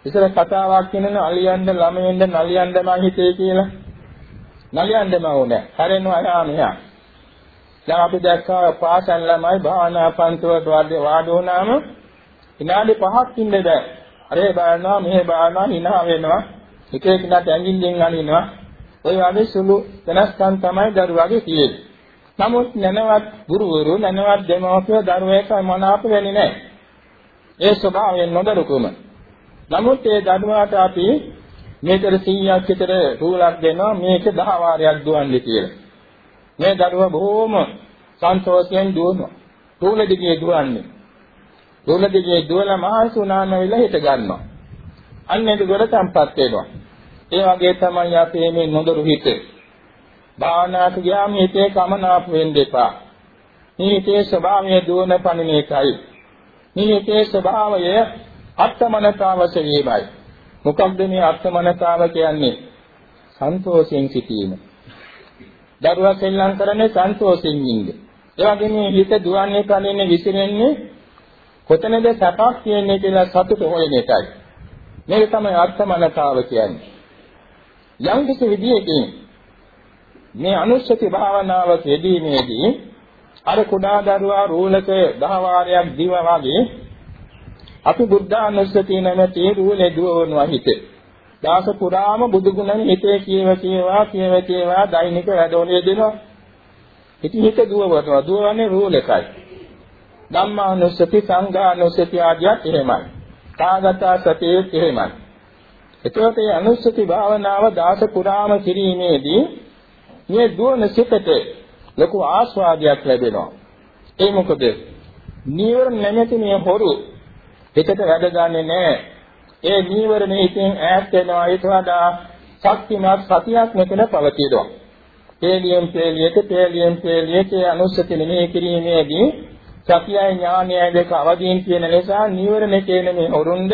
ඉතල කතාවක් කියනන අලියන්න ළමයෙන්ද නලියන්න මං හිතේ කියලා. නලියන්නම ඕනේ. හැරෙනවා යා මෙහා. දැන් අපි දැක්කා පාසල් ළමයි භාවනා පන්තිවලට වාඩි වුණාම විනාඩි 5ක් ඉන්න බෑ. අරේ බලනවා මෙහෙ බලනවා hina වෙනවා. එක එකිනෙකට ඇඟිල්ලෙන් අනිනවා. ඔය වගේ සුළු වෙනස්කම් තමයි දරුවාගේ තියෙන්නේ. නමුත් නැනවත් ගුරුවරු නැනවත් දෙමව්පිය දරුවෙක් මනාප වෙන්නේ නැහැ. ඒ ස්වභාවයෙන් නොදරුකුම. නමුත් ඒ දරුවාට අපි මේතර 100ක් විතර රූලක් දෙනවා මේක 10 වාරයක් දුවන්නේ කියලා. මේ දරුවා බොහොම සන්තෝෂයෙන් දුවනවා. රූල දිගේ දුවන්නේ. රූල දිගේ දුවලා මහන්සි වුණාම වෙලා හිට ගන්නවා. අන්න ඒක ගොඩ සම්පත් වෙනවා. ඒ වගේ තමයි අපේ මේ නොදරු හිත. භාවනාවට ගියාම හිතේ කමනාප වෙන්න එපා. මේ හිතේ ස්වභාවය දුවන පණින එකයි. මේ හිතේ ස්වභාවය අත්මනතාවස වීමයි. මොකක්ද මේ අත්මනතාව කියන්නේ? සන්තෝෂයෙන් සිටීම. දරුවා සෙල්ලම් කරන්නේ සන්තෝෂයෙන් ඉන්නේ. ඒ වගේම මේ හිත දුවන්නේ කලින්නේ විසිරෙන්නේ කොතනද සැපක් කියන්නේ කියලා සතුට හොයන එකයි. මේක තමයි අත්මනතාව කියන්නේ. යම් කිසි විදියකින් මේ අනුස්සති භාවනාව යෙදීමේදී අර කුඩා දරුවා රූලක දහ වාරයක් දිව වගේ අපි බුද්ධ අනුස්සති නැමැති රූලේ දුවනවා හිතේ. දාස පුරාම බුදු ගුණෙන් හිතේ කියව කියවා කියව කියවා දෛනික වැඩෝලිය දෙනවා. ඉතින් හිත දුවවනවා. දුවන්නේ රූලකයි. ධම්මානුස්සති සංඝානුස්සති ආදියත් එහෙමයි. කාගතා සතියේ එහෙමයි. එතකොට මේ අනුස්සති භාවනාව දාස පුරාම කිරීමේදී මේ දුවන සිතට ලොකු ආස්වාදයක් ලැබෙනවා. ඒ මොකද? නීවරණ නැමැති මේ හොරු හිතට වැඩ ගන්නෙ නැහැ. ඒ නීවරණ හිතෙන් ඈත් වෙනවා ඊට වඩා ශක්තිමත් සතියක් මෙතන පවතිනවා. තේලියෙන් තේලියට තේලියෙන් තේලියට අනුස්සති නෙමෙයි කිරීමේදී සතියයි ඥානයයි දෙක අවදීන් කියන නිසා නීවරණ කියන මේ හොරුන්ද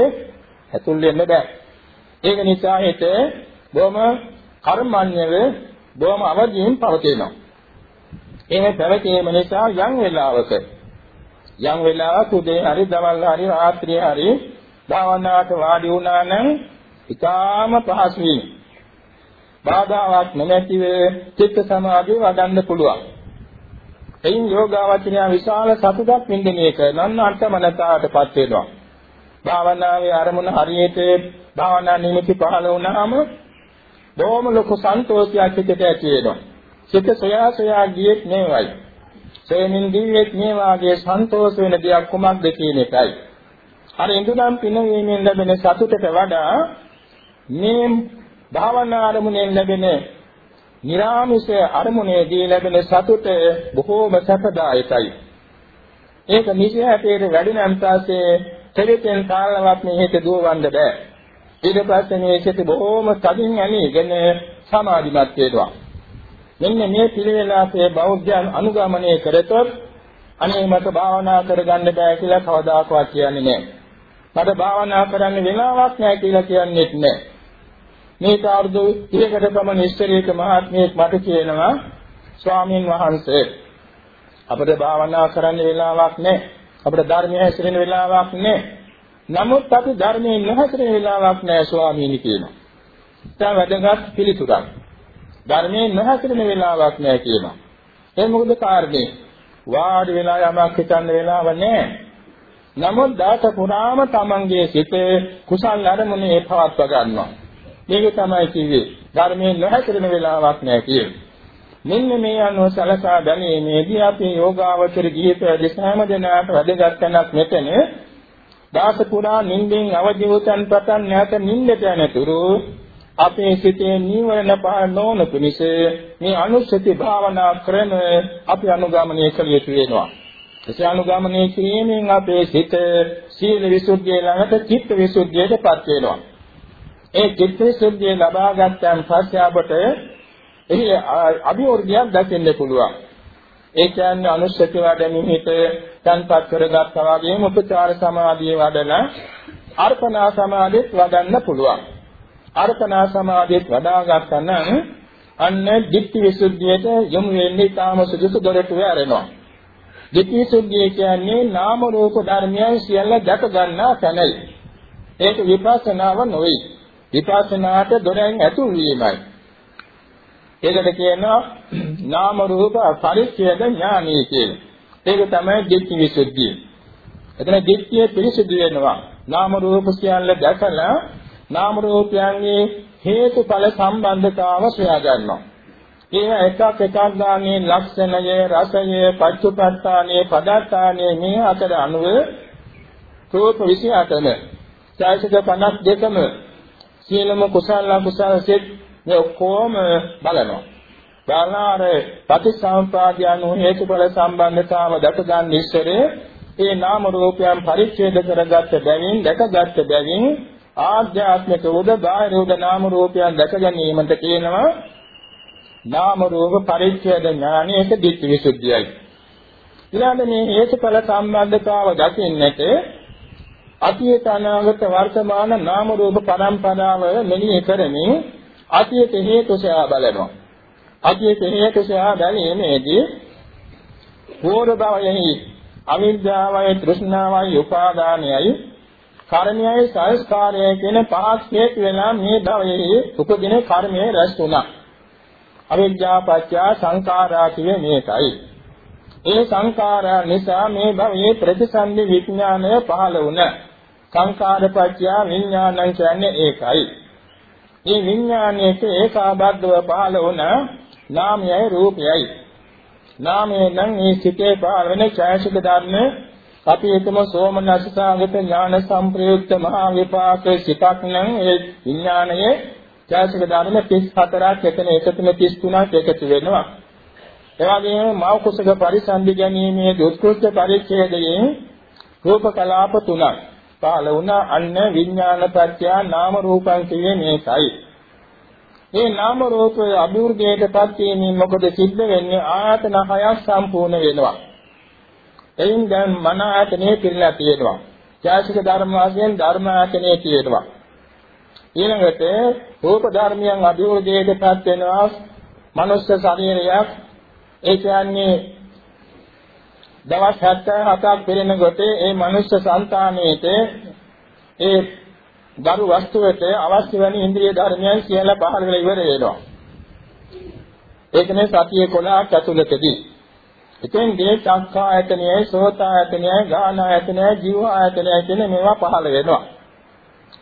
ඇතුල් වෙන්න බෑ. ඒක නිසා හිත බොහොම කර්මඤ්ඤව බොහොම අවදීන් පවතිනවා. ඒ පැවතීම නිසා යම් වෙලාවක යම් වෙලාවක උදේ හරි දවල් හරි රාත්‍රියේ හරි භාවනාවට වාඩි වුණා නම් ඊටාම පහසුයි. බාධාවක් නැතිව චිත්ත සමාධිය වඩන්න පුළුවන්. එයින් යෝගාවචනය විශාල සතුටක් විඳිනේ කරනන්න අර්ථමනතාවටපත් වෙනවා. භාවනාවේ අරමුණ හරියට භාවනා නිමිති පහළ වුණාම බොහොම ලොකු සන්තෝෂයක් හිතට ඇති වෙනවා. සිත සොයා සොයා ගියෙත් නෙවෙයි. සෙමින් දිවෙත් මේ වාගේ සන්තෝෂ වෙන දෙයක් කුමක්ද කියන එකයි. අර ඉඳුනම් පිනවීමෙන් ලැබෙන සතුටට වඩා මේ භාවනා අරමුණෙන් ලැබෙන නිරාමිෂ අරමුණේදී ලැබෙන සතුට බොහෝම සැපදායකයි. ඒක නිසි හැටේට වැඩි නම් තාසේ තෙලිතෙන් කාලවත් මේ හිත දුවවන්න බෑ. ඊට පස්සේ මේ සිත බොහෝම තදින් ඇලීගෙන සමාධිමත් වෙනවා. මෙන්න මේ පිළිවෙල අපේ බෞද්ධයන් අනුගමනය කරතොත් අනේ මට භාවනා කරගන්න බෑ කියලා කවදාකවත් කියන්නේ නැහැ. මට භාවනා කරන්න වෙලාවක් නැහැ කියලා කියන්නේත් නැහැ. මේ කාර්දු ඉරකට පමණ ඉස්සරේක මහත්මයෙක් මට කියනවා ස්වාමීන් වහන්සේ අපිට භාවනා කරන්න වෙලාවක් නැහැ. අපිට ධර්මය හැසිරෙන වෙලාවක් නැහැ. නමුත් අපි ධර්මයේ නොහැසිරෙන වෙලාවක් නැහැ ස්වාමීනි කියනවා. ඉතා වැදගත් පිළිතුරක්. ධර්මයේ නොහැසිරෙන වෙලාවක් නැහැ කියනවා. ඒ මොකද කාරණේ? වාඩි වෙලා යමක් හිතන්න වෙලාව නැහැ. නමුත් දාස පුරාම තමන්ගේ සිතේ කුසල් අරමුණේ පවත්වා ගන්නවා. මේක තමයි කිව්වේ. ධර්මයේ නොහැසිරෙන වෙලාවක් නැහැ කියන්නේ. මෙන්න මේ අනුව සලකා ගැනීමේදී අපි යෝගාවචර ජීවිතය දෙසෑම දෙනාට වැදගත් තැනක් මෙතන දාස පුරා නිින්දෙන් අවදි වූතන් පටන් නැත නිින්දට යනතුරු අපේ සිතේ නීවරණ පහ නොවන පිණිස මේ අනුස්සති භාවනා ක්‍රම අපි අනුගමනය කළ යුතු වෙනවා. එසේ අනුගමනය කිරීමෙන් අපේ සිත සීල විසුද්ධිය ළඟට චිත්ත විසුද්ධියටපත් වෙනවා. ඒ චිත්ත විසුද්ධිය ලබා ගන්නන් පස්සේ අපට එහි අභිවෘද්ධියක් දකින්න පුළුවන්. ඒ කියන්නේ අනුස්සති වඩමින් හිත තන්පත් කරගත්තා වගේම උපචාර සමාධිය වඩලා අර්පණා සමාධියත් වඩන්න පුළුවන්. අර්පණා සමාධියත් වඩා ගත්තා නම් අන්න ධිට්ඨි විසුද්ධියට යොමු වෙන්නේ තාම සුදුසු දොරට වැරෙනවා. ධිට්ඨි විසුද්ධිය කියන්නේ නාම රූප ධර්මයන් සියල්ල දැක ගන්නා තැනයි. ඒක විපස්සනාව නොවේ. විපස්සනාට දොරෙන් ඇතුල් වීමයි. ඒකට කියනවා නාම රූප පරිච්ඡේද ඥානයි කියලා. ඒක තමයි ධිට්ඨි විසුද්ධිය. එතන ධිට්ඨිය පිරිසිදු වෙනවා. නාම රූප සියල්ල දැකලා නාම රූපයන්ගේ හේතුඵල සම්බන්ධතාව සොයා ගන්නවා. ඒ එකක් එකක් ගානේ ලක්ෂණය, රසය, පච්චුපට්ඨානේ, පදාර්ථානේ මේ අතර අනුව රූප 28ම, ඡායසික 52ම සියලුම කුසල අකුසල සෙත් මේ ඔක්කොම බලනවා. බලනාර ප්‍රතිසම්පාදයන් හේතුඵල සම්බන්ධතාව දැක ගන්න ඉස්සරේ ඒ නාම රූපයන් පරිච්ඡේද කරගත්ත බැවින් දැකගත්ත බැවින් ආධ්‍යාත්මික උද බාහිර උද නාම රූපයන් දැක ගැනීමට කියනවා නාම රූප පරිච්ඡේද ඥානයක දිට්ඨි විසුද්ධියයි. ඊළඟ මේ හේතුඵල සම්බන්ධතාව දකින්නට අතීත අනාගත වර්තමාන නාම රූප පරම්පරාව මෙනෙහි කරමින් අතීත හේතු සොයා බලනවා. අතීත හේතු සොයා බැලීමේදී පූර්ව භවයෙහි අවිද්‍යාවයි තෘෂ්ණාවයි උපාදානයයි කර්මයයි සංස්කාරයයි කියන පහක් හේතු වෙනා මේ භවයේ උපදින කර්මයේ රැස් වුණා. අවිද්‍යාව පත්‍ය සංඛාරා කියේ මේකයි. ඒ සංඛාරා නිසා මේ භවයේ ප්‍රතිසන්දි විඥානය පහළ වුණා. සංඛාර පත්‍ය විඥානං කියන්නේ ඒකයි. මේ විඥානයේ ඒකාබද්ධව පහළ වුණ නාමයයි රූපයයි. නාමයෙන් නම් මේ සිතේ පහළ වෙන ඡායසික ධර්ම අපි එකම සෝමනස්සාගත ඥාන සංප්‍රයුක්ත මහා විපාක සිතක් නම් ඒ විඥානයේ ඡායසික ධර්ම 34ක් එතන එකතුන 33ක් එකතු වෙනවා. ඒ වගේම මව කුසක පරිසන්දි ගැනීමේ දුෂ්කෘත්‍ය පරිච්ඡේදයෙන් රූප කලාප තුනක් පහළ වුණා අන්න විඥාන පත්‍ය නාම රූපං කියේ මේකයි. මේ නාම රූපයේ අභිවෘද්ධියටපත් වීමෙන් මොකද සිද්ධ වෙන්නේ ආයතන හයක් සම්පූර්ණ වෙනවා. එයින් දැන් මන ආයතනේ පිළිලා තියෙනවා. ඡාසික ධර්ම වශයෙන් ධර්ම ආයතනේ තියෙනවා. ඊළඟට රූප ධර්මයන් අභිවෘද්ධියටපත් වෙනවා. මනුෂ්‍ය ශරීරයක් ඒ කියන්නේ දවස් 77ක් පෙරෙනකොට ඒ මනුෂ්‍ය సంతානයේට ඒ දරු වස්තුවට අවශ්‍ය වෙන ඉන්ද්‍රිය ධර්මයන් සියල්ල පහළ වෙලා ඉවර වෙනවා. ඒකනේ සතියේ 11ක් ඇතුළතදී. එතෙන් දී චක්ඛා ආයතනයයි සෝතා ආයතනයයි ගාන ආයතනයයි ජීව ආයතනයයි කියන මේවා පහළ වෙනවා.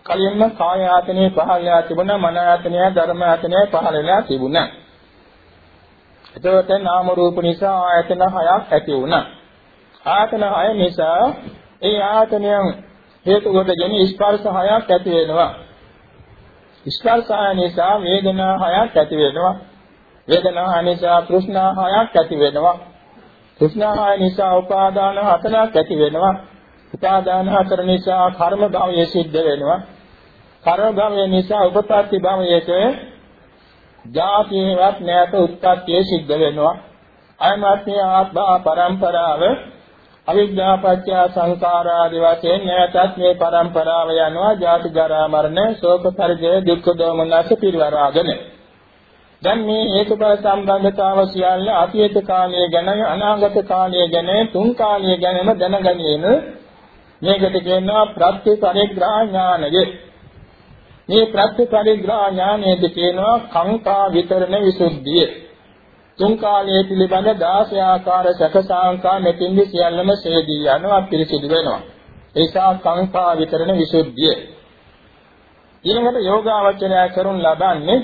කලින්ම කාය ආයතනයේ පහළ වෙලා තිබුණා මන ආයතනයයි ධර්ම ආයතනයයි පහළ වෙලා තිබුණා. එතකොට නාම රූප නිසා ආයතන හයක් ඇති වුණා. ආයතන හය නිසා ඒ ආයතනයන් හේතු කොටගෙන ස්පර්ශ හයක් ඇති වෙනවා. ස්පර්ශ හය නිසා වේදනා හයක් ඇති වෙනවා. වේදනා හය නිසා තෘෂ්ණා හයක් ඇති වෙනවා. තෘෂ්ණා හය නිසා උපාදාන හතරක් ඇති වෙනවා. උපාදාන හතර නිසා කර්ම භවය සිද්ධ වෙනවා. කර්ම භවය නිසා උපපත්ති භවයට ජාතියවත් නැත උත්පත්තිය සිද්ධ වෙනවා. අයමත්‍ය ආත්මා පරම්පරාව අවිද්‍යා පත්‍ය සංඛාරාදී වශයෙන් නැවතත් මේ පරම්පරාව යනවා. ජාති ජරා මරණ ශෝක පරිදේ දුක්ඛ දෝමනස පිරිවරාගෙන. දැන් මේ හේතුඵල සම්බන්ධතාව සියල්ල අතීත කාලය ගැන අනාගත කාලය ගැන තුන් කාලය ගැනම දැනගැනීම. මේකට කියනවා ප්‍රත්‍ය පරිග්‍රහ ඥානය මේ ප්‍රත්‍ය පරිග්‍රහ ඥානයේද කියනවා කාංකා විතරණ විසුද්ධිය. තුන් කාලයේ පිළිබඳ 16 ආකාර සකසාංකා මෙතින්දි සියල්ලම සේදී යනවා පිරිසිදු වෙනවා. ඒ නිසා සංඛා විතරණ විසුද්ධිය. ඊළඟට යෝගාවචරය කරුන් ලබන්නේ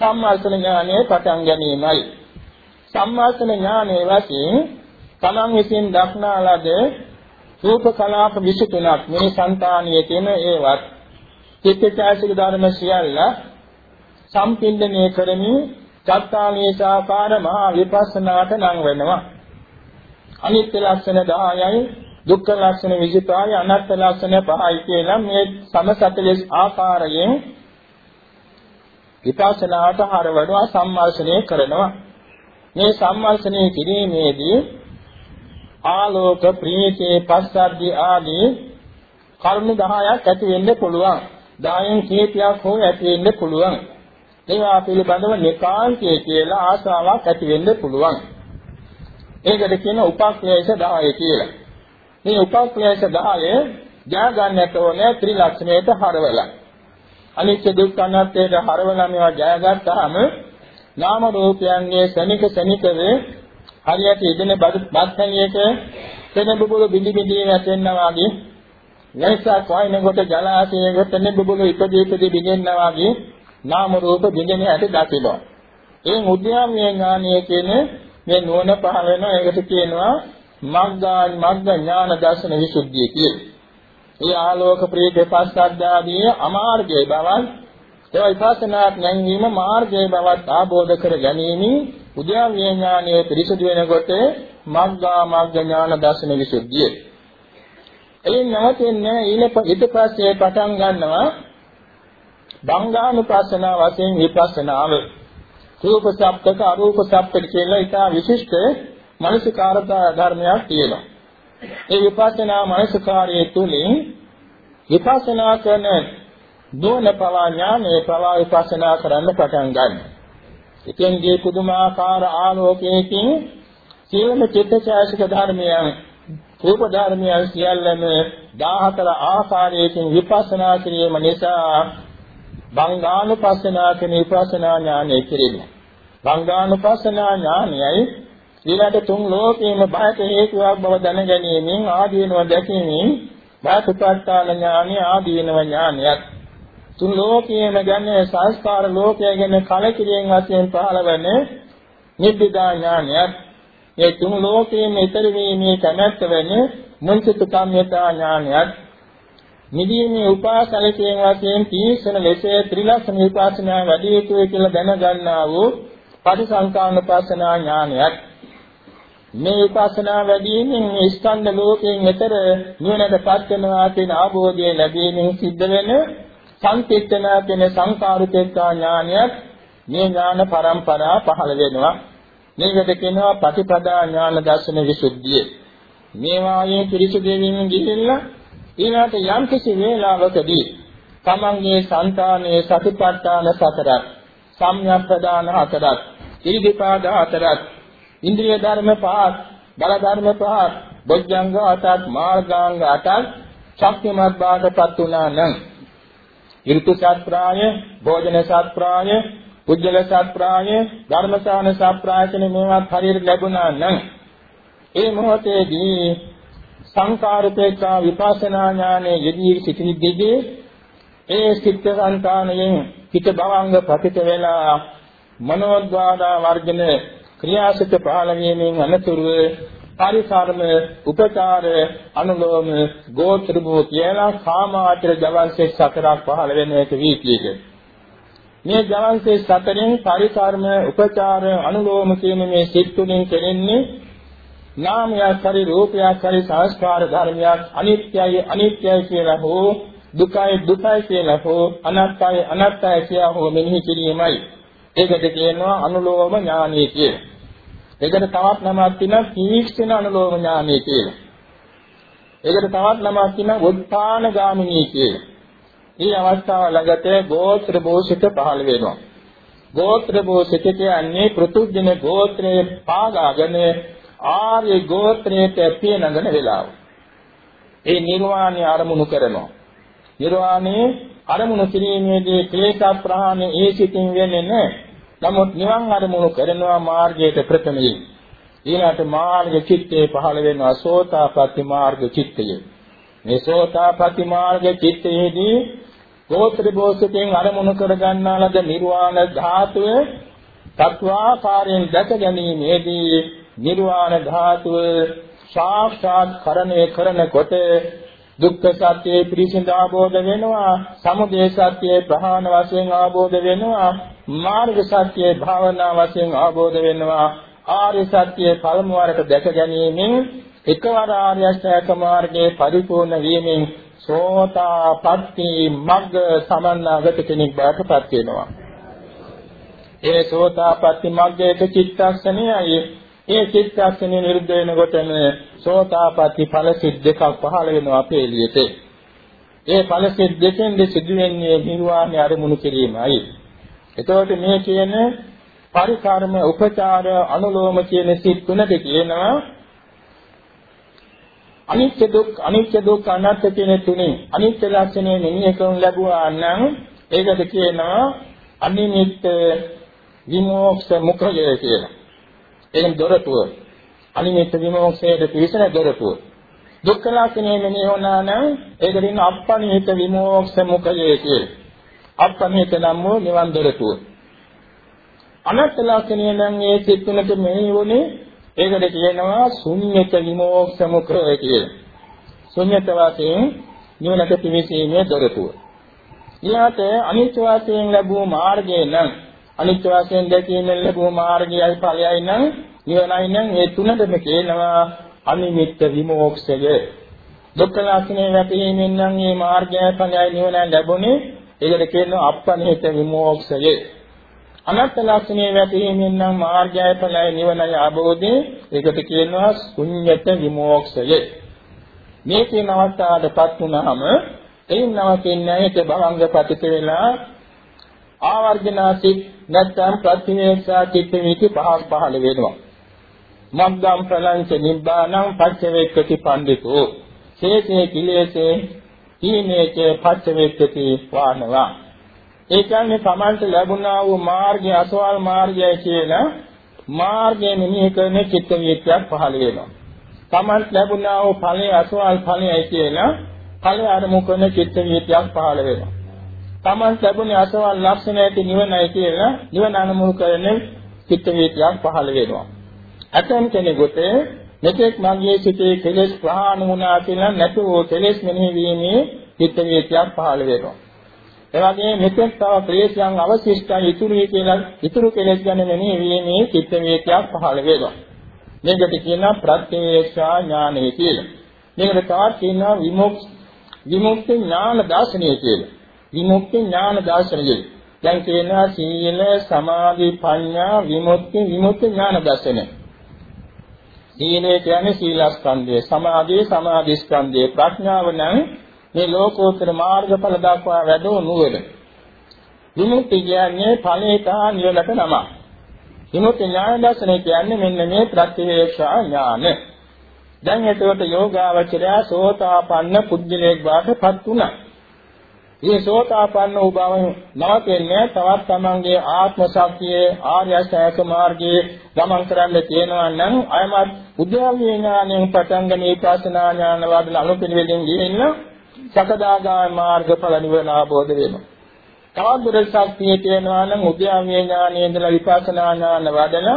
සම්මාසන ඥානයේ පටන් ගැනීමයි. සම්මාසන ඥානයේ වශයෙන් තමන් විසින් දක්නා ලද රූප කලාප 23ක් මේ సంతානියේ තියෙන ඒවත් චිත්තචෛතසික ධර්ම සියල්ල සම්පින්දනය කරමින් චත්තාලීසාකාර මහා විපස්සනාට නම් වෙනවා. අනිත්‍ය ලක්ෂණ 10යි දුක්ඛ ලක්ෂණ 25යි අනාත්ම ලක්ෂණ 5යි කියලා මේ සමසතලස් ආකාරයෙන් විපස්සනාට හරවනවා සම්මර්ෂණය කරනවා. මේ සම්මර්ෂණය කිරීමේදී ආලෝක ප්‍රීති පස්සද්ධි ආදී කර්ම 10ක් ඇති වෙන්න පුළුවන්. 10න් කීපයක් හෝ ඇති වෙන්න පුළුවන්. ඒවා පිළිබඳව නිකාන්තය කියලා ආශාවක් ඇති වෙන්න පුළුවන්. ඒකට කියන උපක්ලේශ 10 කියලා. මේ උපක්ලේශ 10 ජා ගන්නට ඕනේ ත්‍රිලක්ෂණයට හරවලා. අනිත්‍ය දුක්ඛ අනාත්මයට හරවලා මේවා ජයගත්තාම නාම රූපයන්ගේ ශනික ශනිකව හරියට ඉදෙන බත්හැලියක තෙන බුබුලු බිඳි බිඳි වැටෙනවා වගේ නැසක් වයින්කොට ජලාශයකට තෙන බුබුලු ඉපදී ඉපදී බිඳෙනවා වගේ නාම රූප බිඳෙන හැටි දකිනවා. ඒ උද්‍යාමයේ ඥානය කියන්නේ මේ නුවණ පහළ වෙන එකට කියනවා මග්ගා මග්ග ඥාන දර්ශන විසුද්ධිය කියලා. ඒ ආලෝක ප්‍රීති පස්සද්ධාදී අමාර්ගයේ බවත් ඒ විපස්සනා ඥානීම මාර්ගයේ බවත් ආબોධ කර ගැනීම උද්‍යාමයේ ඥානයේ පිරිසුදු වෙනකොට මග්ගා මග්ග ඥාන දර්ශන විසුද්ධිය. එයින් නැවතෙන්නේ ඊට පස්සේ පටන් ගන්නවා බංගානුපස්සනා වශයෙන් විපස්සනාව රූප ශබ්දක අරූප ශබ්දක කියලා ඉතා විශිෂ්ට මානසිකාර්ථ ධර්මයක් තියෙනවා. ඒ විපස්සනා මානසිකාරයේ තුලින් විපස්සනා කරන දෝන පවා ඥානේ පවා විපස්සනා කරන්න පටන් ගන්නවා. ඉතින්ගේ පුදුමාකාර ආලෝකයකින් සියලුම චිත්තචෛතසික ධර්මයන් රූප ධර්මයන් සියල්ලම 14 ආකාරයකින් විපස්සනා කිරීම නිසා බංගානුපස්සනා කියන විපස්සනා ඥානය කෙරෙන්නේ. බංගානුපස්සනා ඥානයයි ඊළඟ තුන් ලෝකේම බාහිර හේතුවක් බව දැනගැනීමෙන් ආදීනව දැකීමෙන් බාහිරපත්තාන ඥානය ආදීනව ඥානයත් තුන් ලෝකයේම ගැන සංස්කාර ලෝකය ගැන කලකිරීම වශයෙන් පහළවන නිබ්බිදා ඥානයත් මේ තුන් ලෝකයේම ඊතර වීමේ කැමැත්ත වෙන මුංචිත කම්යතා ඥානයත් නිදීමේ උපාසලකයෙන් වශයෙන් තීක්ෂණ ලෙස ත්‍රිලක්ෂණ විපස්සනා වැඩි යුතුයි කියලා දැනගන්නා වූ පටිසංකානුපස්සනා ඥානයත් මේ විපස්සනා වැඩිමින් ස්කන්ධ ලෝකයෙන් එතර නිවනටපත් වෙනවා කියන ආબોධය ලැබීමෙන් සිද්ධ වෙන සංකීර්තන කියන සංකාරිතේකා ඥානයත් මේ ඥාන පරම්පරා පහළ වෙනවා. මේකට කියනවා පටිපදා ඥාන දර්ශන විසුද්ධිය. මේ වායේ පිරිසුදු වෙමින් ගිහිල්ලා ඊළාට යම් කිසි වේලාවකදී තමන්ගේ సంతානයේ සතිපට්ඨාන සතරක් සම්‍යක් ප්‍රදාන හතරක් ඉරිදිපාද හතරක් ඉන්ද්‍රිය ධර්ම පහක් බල ධර්ම පහක් බොජ්ජංග අටක් මාර්ගාංග අටක් ශක්තිමත් බාටපත් වුණා නම් ඍතු සත්‍රාය භෝජන සත්‍රාය උජ්ජල සත්‍රාය ධර්මසාන සත්‍රාය කියන මේවත් හරියට ලැබුණා නම් ඒ මොහොතේදී සංකාරුපේක්ෂා විපස්සනා ඥානයේ යෙදී සිටිද්දී ඒ සිත් සංකාණයෙන් හිත භවංග ප්‍රතිත වෙලා මනෝද්වාදා වර්ජන ක්‍රියාසිත පාලනයෙන් අනතුරුව පරිසරම උපචාර අනුලෝම ගෝත්‍රභෝ කියලා කාමාචර ජවන්සේ සතරක් පහළ වෙන එක වීතියක මේ ජවන්සේ සතරෙන් පරිසරම උපචාර අනුලෝම කියන මේ සිත් තුنين කෙරෙන්නේ නාමයක් හරි රූපයක් හරි සංස්කාර ධර්මයක් අනිත්‍යයි අනිත්‍යයි කියලා හෝ දුකයි දුකයි කියලා හෝ අනාත්තයි අනාත්තයි කියලා හෝ මෙනෙහි කිරීමයි ඒකට කියනවා අනුලෝම ඥානය කියලා. ඒකට තවත් නමක් තියෙනවා තීක්ෂණ අනුලෝම ඥානය කියලා. ඒකට තවත් නමක් තියෙනවා උත්පාන ගාමිනී කියලා. මේ අවස්ථාව ළඟට ගෝත්‍ර භෝෂිත පහළ වෙනවා. ගෝත්‍ර භෝෂිත කියන්නේ පෘතුජන ගෝත්‍රයේ පාගාගෙන ආර්ය ගෝත්‍රයට පියනගෙන වෙලාව. ඒ නිර්වාණය අරමුණු කරනවා. නිර්වාණය අරමුණු කිරීමේදී ක්ලේශ ප්‍රහාණය ඒ සිතින් වෙන්නේ නැහැ. නමුත් නිවන් අරමුණු කරනවා මාර්ගයට ප්‍රථමයෙන්. ඊළාට මාර්ග චිත්තේ පහළ වෙනවා සෝතාපට්ටි මාර්ග චිත්තය. මේ සෝතාපට්ටි මාර්ග චිත්තයේදී ගෝත්‍ර බෝසතෙන් අරමුණු කර ගන්නා ලද නිර්වාණ ධාතුව තත්වාකාරයෙන් දැක ගැනීමේදී නිර්වාණ ධාතුව සාක්ෂාත් කරණය කරනකොට දුක්ඛ සත්‍යයේ පිරිසිඳ ආબોධ වෙනවා සමුදය සත්‍යයේ ප්‍රහාණ වශයෙන් ආબોධ වෙනවා මාර්ග සත්‍යයේ භාවනා වශයෙන් ආબોධ වෙනවා ආර්ය සත්‍යයේ පළමු වරට දැක ගැනීමෙන් එකවර ආර්ය අෂ්ටාංග මාර්ගයේ පරිපූර්ණ වීමෙන් සෝතාපට්ටි මග්ග සමන්නාගත කෙනෙක් බවට පත් වෙනවා. ඒ සෝතාපට්ටි මග්ගයේ චිත්තක්ෂණයයි ඒ චිත්තක්ෂණය නිරුද්ධ වෙනකොටම සෝතාපට්ටි ඵල සිත් දෙකක් පහළ වෙනවා අපේ එළියට. ඒ ඵල සිත් දෙකෙන් සිදුවෙන්නේ නිර්වාණය අරමුණු කිරීමයි. එතකොට මේ කියන පරිකාරම උපචාර අනුලෝම කියන සිත් තුනක කියනවා අනිත්‍ය දුක් අනිත්‍ය දුක් අනාත්ම කියන තුනේ අනිත්‍ය ලක්ෂණය මෙනෙහි කරන ලැබුවා නම් ඒකට කියනවා අනිමිත්ත විමෝක්ෂ මුඛය කියලා. ඒකෙන් දොරටුව. අනිමිත්ත විමෝක්ෂයේ පිවිසන දොරටුව. දුක්ඛ ලක්ෂණය මෙනෙහි වුණා නම් ඒකට කියන අප්පනිහිත විමෝක්ෂ මුඛය කියලා. අප්පනිහිත නම් වූ නිවන් දොරටුව. අනාත්ම ලක්ෂණය නම් ඒ සිත් තුනට මෙනෙහි වුණේ ඒකට කියනවා ශුන්්‍යත විමෝක්ෂ මුඛය කියලා. ශුන්්‍යත වාසයෙන් නිවනට පිවිසීමේ දොරටුව. ඊළාට අනිත්‍ය වාසයෙන් ලැබූ මාර්ගය නම් අනිත්‍ය වාසයෙන් දැකීමෙන් ලැබූ මාර්ගයයි ඵලයයි නම් නිවනයි නම් මේ තුනටම කියනවා අනිමිත්ත විමෝක්ෂය. දුක්ඛ ලක්ෂණය වැටීමෙන් නම් මේ මාර්ගයයි ඵලයයි නිවන ලැබුණේ ඒකට කියනවා අප්පනිහිත විමෝක්ෂය. අනත්ත ලක්ෂණයේ වැටීමෙන් නම් මාර්ගය ඵලයි නිවනයි ආબોධේ ඒකට කියනවා ශුන්්‍යත විමෝක්ෂය මේ කියන අවස්ථාවටපත් වුණාම එයින් නවතින්නේ ඒක භවංග පතිත වෙලා ආවර්ජනාසිත නැත්නම් ප්‍රතිවේක්ෂා චිත්ත වීති පහක් පහළ වෙනවා මග්ගම් ප්‍රලංච නිබ්බානං පච්චවේක්කති පණ්ඩිතෝ හේතේ කිලේසේ තීනේච පච්චවේක්කති වානවා ඒ කියන්නේ Tamanට ලැබුණා වූ මාර්ගය අසවල් මාර්ගයයි කියලා මාර්ගය මෙනෙහි කරන චිත්ත වීතියක් පහළ වෙනවා. Tamanට ලැබුණා වූ ඵලයේ අසවල් ඵලයයි කියලා ඵලය අරමුණු කරන චිත්ත වීතියක් පහළ වෙනවා. Tamanට ලැබුණේ අසවල් ලක්ෂණයක නිවනයි කියලා නිවන අනුමුඛ කරන චිත්ත වීතියක් පහළ වෙනවා. අතම් කෙනෙකුට මෙතෙක් මගේ සිතේ කෙලෙස් ප්‍රහාණය වුණා කියලා නැතුව කෙලෙස් මෙනෙහි වීමේ චිත්ත වීතියක් පහළ වෙනවා. එවැගේ මෙතෙක් තව ක්ලේශයන් අවශිෂ්ටයි ඉතුරුයි කියලා ඉතුරු කෙලෙස් ගැන මෙනෙහි වීමේ චිත්ත වේකයක් පහළ වෙනවා. මේකට කියනවා ප්‍රත්‍යේක්ෂා ඥානය කියලා. මේකට තවත් කියනවා විමුක්ති විමුක්ති ඥාන දර්ශනය කියලා. විමුක්ති ඥාන දර්ශනය. දැන් කියනවා සීල සමාධි ප්‍රඥා විමුක්ති විමුක්ති ඥාන දර්ශනය. සීලය කියන්නේ සීලස්කන්ධය, සමාධිය සමාධිස්කන්ධය, ප්‍රඥාව නම් මේ ලෝකෝත්තර මාර්ගඵල දක්වා වැඩෝ නුවණ. විමුක්ති කියන්නේ ඵලේතා නිවලට නම. විමුක්ති ඥාන දර්ශනය කියන්නේ මෙන්න මේ ප්‍රතිවේක්ෂා ඥාන. දැන් එතකොට යෝගාවචරය සෝතාපන්න පුද්ගලයෙක් වාටපත් වුණා. මේ සෝතාපන්න වූ බව නවතින්නේ තවත් තමන්ගේ ආත්ම ශක්තියේ ආර්ය අෂ්ටාංග මාර්ගයේ ගමන් කරන්න තියෙනවා නම් අයමත් උද්‍යෝගී ඥානයෙන් පටන් ගැනීම විපස්සනා ඥාන වඩන අනුපිළිවෙලින් ගිහින් සකදාගාමී මාර්ගඵල නිවන ආબોධ වෙනවා. තවත් දුරට ශක්තිය තියෙනවා නම් උද්‍යාමී ඥානයේ ඉඳලා විපස්සනා ඥාන වඩන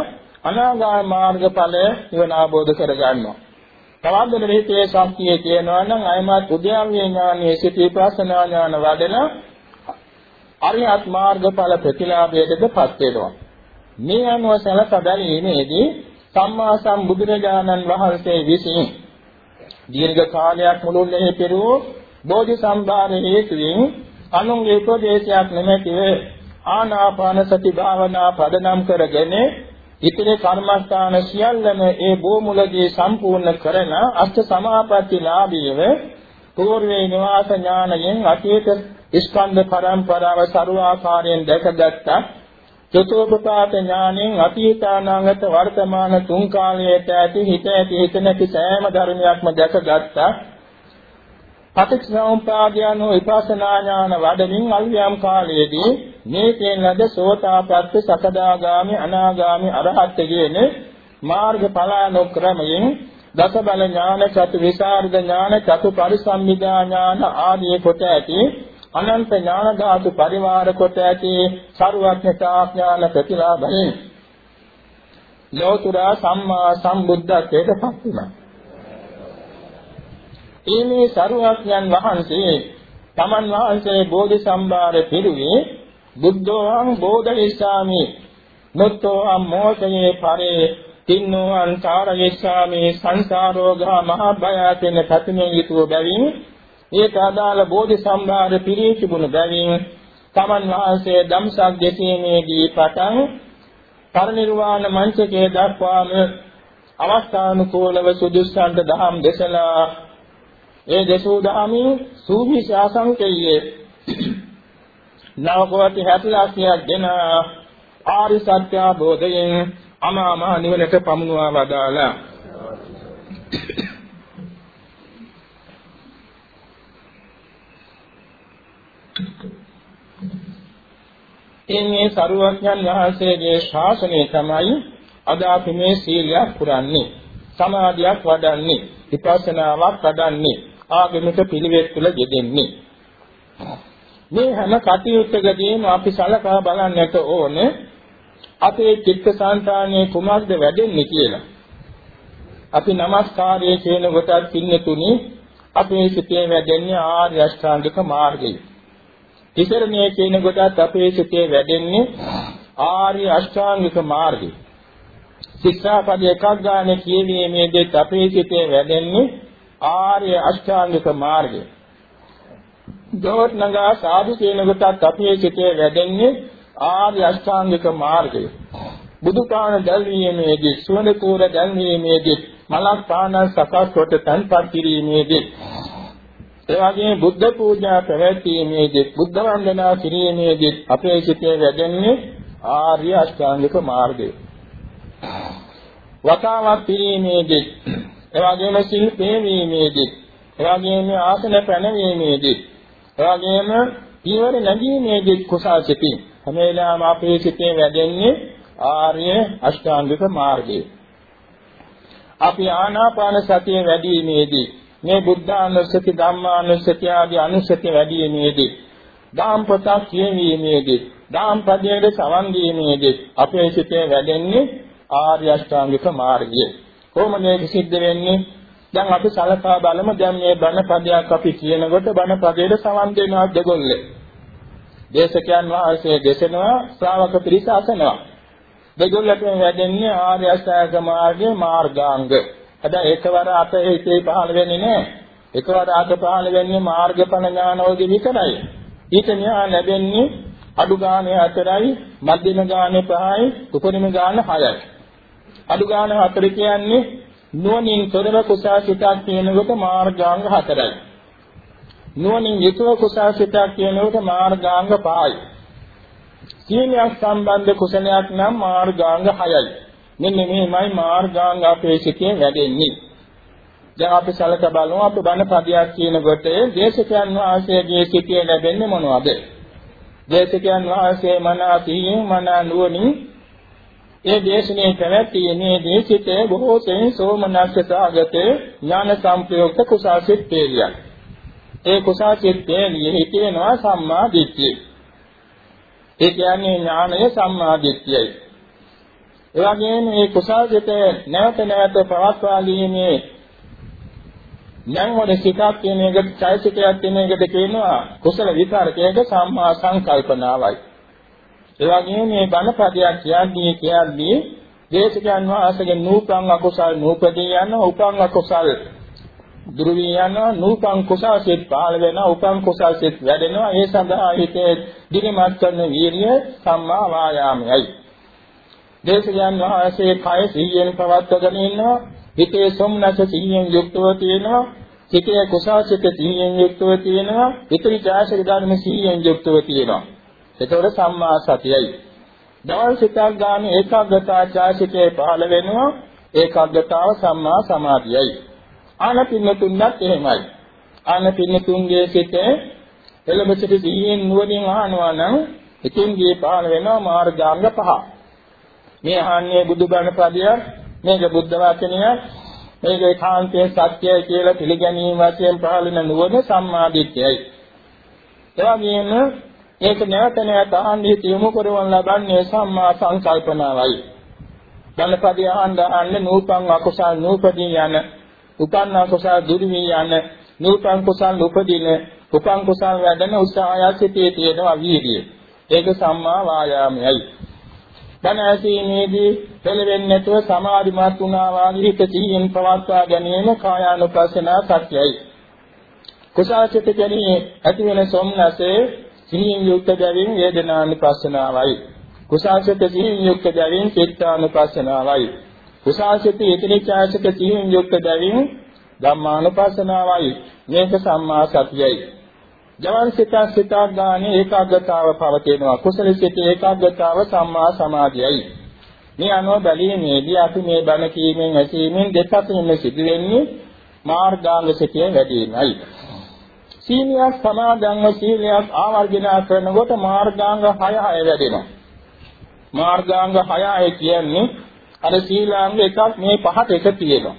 අනාගාමී මාර්ගඵල නිවන ආબોධ කරගන්නවා. තවත් දුරට හිතේ ශක්තිය තියෙනවා නම් අයමත් උද්‍යාමී ඥානයේ සිට විපස්සනා ඥාන වඩන අරියත් මාර්ගඵල ප්‍රතිලාභයටදපත් වෙනවා. මේ අනුව සලකා බැලීමේදී සම්මා සම්බුදුරජාණන් වහන්සේ විසින් දීර්ඝ කාලයක් මුළුල්ලේ පෙරූ බෝධි සම්භාර හේතුවෙන් අනුන්ගේ උපදේශයක් නැමැතිව ආනාපාන සති භාවනා පදනම් කරගෙන ඉතිරි කර්මස්ථාන සියල්ලම ඒ බෝමුලගේ සම්පූර්ණ කරන අෂ්ඨ සමාපatti ලාභීව పూర్වේ නිවාස ඥානයෙන් අතීත ස්කන්ධ පරම්පරාව ਸਰවාකාරයෙන් දැකගත්තා. චතුප්‍රපාත ඥානෙන් අතීතානාගත වර්තමාන තුන් කාලයට ඇති හිත ඇති හිත නැති සෑම ධර්මයක්ම දැකගත්තා. පටිච්චසමුප්පාදයන් විපස්සනා ඥාන වඩමින් අල්යම් කාලයේදී මේ කියන ලද සෝතාපට්ටි සකදාගාමි අනාගාමි අරහත් කියන මාර්ග ඵලානුක්‍රමයෙන් දස බල ඥාන චතු විසරද ඥාන චතු පරිසම්මිදා ඥාන ආදී කොට ඇති අනන්ත ඥාන ධාතු පරිවාර කොට ඇති සරුවඥතා ඥාන ප්‍රතිලාභයෙන් ලෝතුරා සම්මා සම්බුද්ධත්වයට පත් වුණා. මේ සරුවඥන් වහන්සේ තමන් වහන්සේ බෝධි සම්භාර පිළිවේ බුද්ධෝං බෝධිසාමි නොත්තෝ අමෝතයේ පරේ තින්නෝ අන්තරයේසාමි සංසාරෝගා මහ භයයෙන් පැතුමින් යුතුව බැවින් ඒක අදාළ බෝධි සම්භාර පිරී තිබුණු බැවින් තමන් වහන්සේ ධම්සක් දෙසීමේදී පටන් පරිනිර්වාණ මංචකයේ දක්වාම අවස්ථානුකූලව සුදුස්සන්ට දහම් දෙසලා ඒ දසූ දහමින් සූවිසි ආසංකේයයේ නවකෝටි 60 ලක්ෂයක් දෙන ආරි සත්‍ය අවබෝධයෙන් අමා මහ නිවනට පමුණවා වදාලා එන්නේ සරුවඥන් වහන්සේගේ ශාසනය තමයි අද අපි මේ සීලයක් පුරන්නේ සමාධියක් වඩන්නේ විපස්සනාවක් වඩන්නේ. ආගමික පිළිවෙත් තුළ යෙදෙන්නේ මේ හැම කටයුත්තකදීම අපි සලකා බලන්නට ඕනේ අපේ චිත්තසංතානයේ කුමක්ද වැඩෙන්නේ කියලා. අපි নমස්කාරයේ කියන කොටත් පින්නතුනි අපේ සිතේ වැඩෙන්නේ ආර්ය අෂ්ටාංගික මාර්ගය. ඉතරණයේ කියන කොටත් අපේ සිතේ වැඩෙන්නේ ආර්ය අෂ්ටාංගික මාර්ගය. ශික්ෂාපද එකක් ගන්න කියවීමේදී අපේ සිතේ වැඩෙන්නේ ආර්ය අෂ්ටාංගික මාර්ගය. ගොඩ නගා සාදු කියන කොටත් අපේ සිතේ වැඩෙන්නේ ආර්ය අෂ්ටාංගික මාර්ගය. බුදුපාන දැල්වීමේදී සුවඳ කෝර දැල්වීමේදී මලක් පාන සකස් කොට තන්පත් කිරීමේදී එවැගේම බුද්ධ පූජා පැවැත්වීමේදී බුද්ධ වන්දනා කිරීමේදී අපේ සිතේ වැඩෙන්නේ ආර්ය අෂ්ටාංගික මාර්ගය. වතාවක් පිරීමේදී එවැගේම සිල් පේවීමේදී එවැගේම ආසන පැනවීමේදී එවැගේම ඊවර නැගීමේදී කුසල් සිතින් හැම වෙලාවම අපේ සිතේ වැඩෙන්නේ ආර්ය අෂ්ටාංගික මාර්ගය. අපි ආනාපාන සතිය වැඩිීමේදී මේ බුද්ධානුස්සති ධම්මානුස්සති ආදී අනුස්සති වැඩිීමේදී දාම් පොතක් කියවීමේදී දාම් පදයේ සවන් දීමේදී අපේ සිතේ වැඩෙන්නේ ආර්ය අෂ්ටාංගික මාර්ගය. කොහොමද මේක සිද්ධ වෙන්නේ? දැන් අපි සලකා බලමු දැන් මේ බණ පදයක් අපි කියනකොට බණ පදයට සවන් දෙනවා දෙගොල්ලේ. දේශකයන් වහන්සේ දේශනවා ශ්‍රාවක පිරිස අසනවා. දෙගොල්ලට වැඩෙන්නේ ආර්ය අෂ්ටාංග මාර්ගයේ මාර්ගාංග. හැබැයි එකවර අත හිතේ පහළ වෙන්නේ නැහැ. එකවර අත පහළ වෙන්නේ මාර්ගඵල ඥානෝගේ විතරයි. ඊට න්‍යා ලැබෙන්නේ අඩු ගානේ හතරයි, මධ්‍යම ගානේ පහයි, උපරිම ගානේ හයයි. අඩු ගානේ හතර කියන්නේ නුවණින් තොරව කුසල සිතක් කියනකොට මාර්ගාංග හතරයි. නුවණින් යුතුව කුසල සිතක් කියනකොට මාර්ගාංග පහයි. සීලයක් සම්බන්ධ කුසලයක් නම් මාර්ගාංග හයයි. මෙන්න මේමයි මාර්ගාංග අපේ සිතේ වැඩෙන්නේ. දැන් අපි සලක බලමු අපි බණ පදයක් කියනකොට දේශකයන් වහන්සේගේ සිතේ ලැබෙන්නේ මොනවද? දේශකයන් වහන්සේ මන අතියෙන් මන නුවණින් ඒ දේශනේ පැවැත්ීමේ දේශිතේ බොහෝ සෙයින් සෝමනස්සසාගත ඥාන සම්ප්‍රයුක්ත කුසාසිත තේලියක්. ඒ කුසාසිත තේලියෙ හිතේනවා සම්මා දිට්ඨිය. ඒ කියන්නේ ඥානය සම්මා දිට්ඨියයි. ඒ වගේම මේ කුසාසිත නැවත නැවත පවත්වා ගැනීමේ ඥාන සිතක් කියන එකට චෛතසිකයක් කියන එකට කියනවා කුසල විතරකයක සම්මා සංකල්පනාවයි. ඒ වගේම මේ බණ පදයක් කියන්නේ කියන්නේ දේශකයන් වහන්සේගේ නූපං අකුසල් නූපදී යන උපං අකුසල් දුරු වී යනවා නූපං කුසල් සිත් පහළ වෙනවා උපං කුසල් සිත් වැඩෙනවා. ඒ සඳහා හිතේ දිනමත් කරන වීර්ය සම්මා වායාමයයි. දේශයන් වහන්සේ කය සිහියෙන් පවත්වාගෙන ඉන්නවා. හිතේ සොම්නස සිහියෙන් යුක්තව තියෙනවා. සිතේ කුසල් සිත සිහියෙන් යුක්තව තියෙනවා. ඉතිරි ඡාසික ධර්ම සිහියෙන් යුක්තව තියෙනවා. එතකොට සම්මා සතියයි දවල් සිතක් ගන්න ඒකාග්‍රතා ඡාසිකේ පහළ වෙනවා ඒකාග්‍රතාව සම්මා සමාධියයි ආනපින්නතුන්වත් එහෙමයි. ආනපින්නතුන්ගේ සිට එළඹ සිට සිහියෙන් නුවණින් අහනවා නම් ඉතින් ගේ පාල වෙනවා මාර්ගාංග පහ. මේ අහන්නේ බුදුබණ පදයක්, මේක බුද්ධ වචනයක්, මේක ඒකාන්තයේ සත්‍යයි කියලා පිළිගැනීම වශයෙන් පහළන නුවණ සම්මාදිට්ඨියයි. එවැගේම ඒක නැවත නැවත අහන්නේ තියමු කරවන ලබන්නේ සම්මා සංකල්පනාවයි. බණපදයේ අහන්න අහන්න නූපං අකුසල් නූපදී යන උපන්න කුසල දුරු වී යන නූතන කුසල උපදින උපන් කුසල වැඩෙන උත්සාහය සිටේ තියෙනවා වීර්යය. ඒක සම්මා වායාමයයි. දැන ඇසීමේදී පෙළවෙන්නේ නැතුව සමාධිමත් වුණා වාගේ හිත සිහියෙන් පවත්වා ගැනීම කායානුපස්සනා සත්‍යයි. කුසල චිත්ත කියන්නේ ඇති වෙන සොම්නසේ සිහියෙන් යුක්ත බැවින් වේදනානුපස්සනාවයි. කුසල චිත්ත සිහියෙන් යුක්ත බැවින් චිත්තානුපස්සනාවයි. කුසාසිත ඊතනිචාසිත තීන් යුක්ත බැවින් ධම්මානුපස්සනාවයි මේක සම්මා සතියයි. ජවන් සිත සිත ගානේ ඒකාග්‍රතාව පවතිනවා. කුසල සිත ඒකාග්‍රතාව සම්මා සමාධියයි. මේ අනුව බැලීමේදී අපි මේ බණ කීමෙන් ඇසීමෙන් දෙපසින්ම සිදුවෙන්නේ මාර්ගාංග සිතේ වැඩිමයි. සීලයක් සමාදන්ව සීලයක් ආවර්ජන කරනකොට මාර්ගාංග 6 6 වැඩෙනවා මාර්ගාංග 6 කියන්නේ අර සීලාංග එකක් මේ පහට එක තියෙනවා.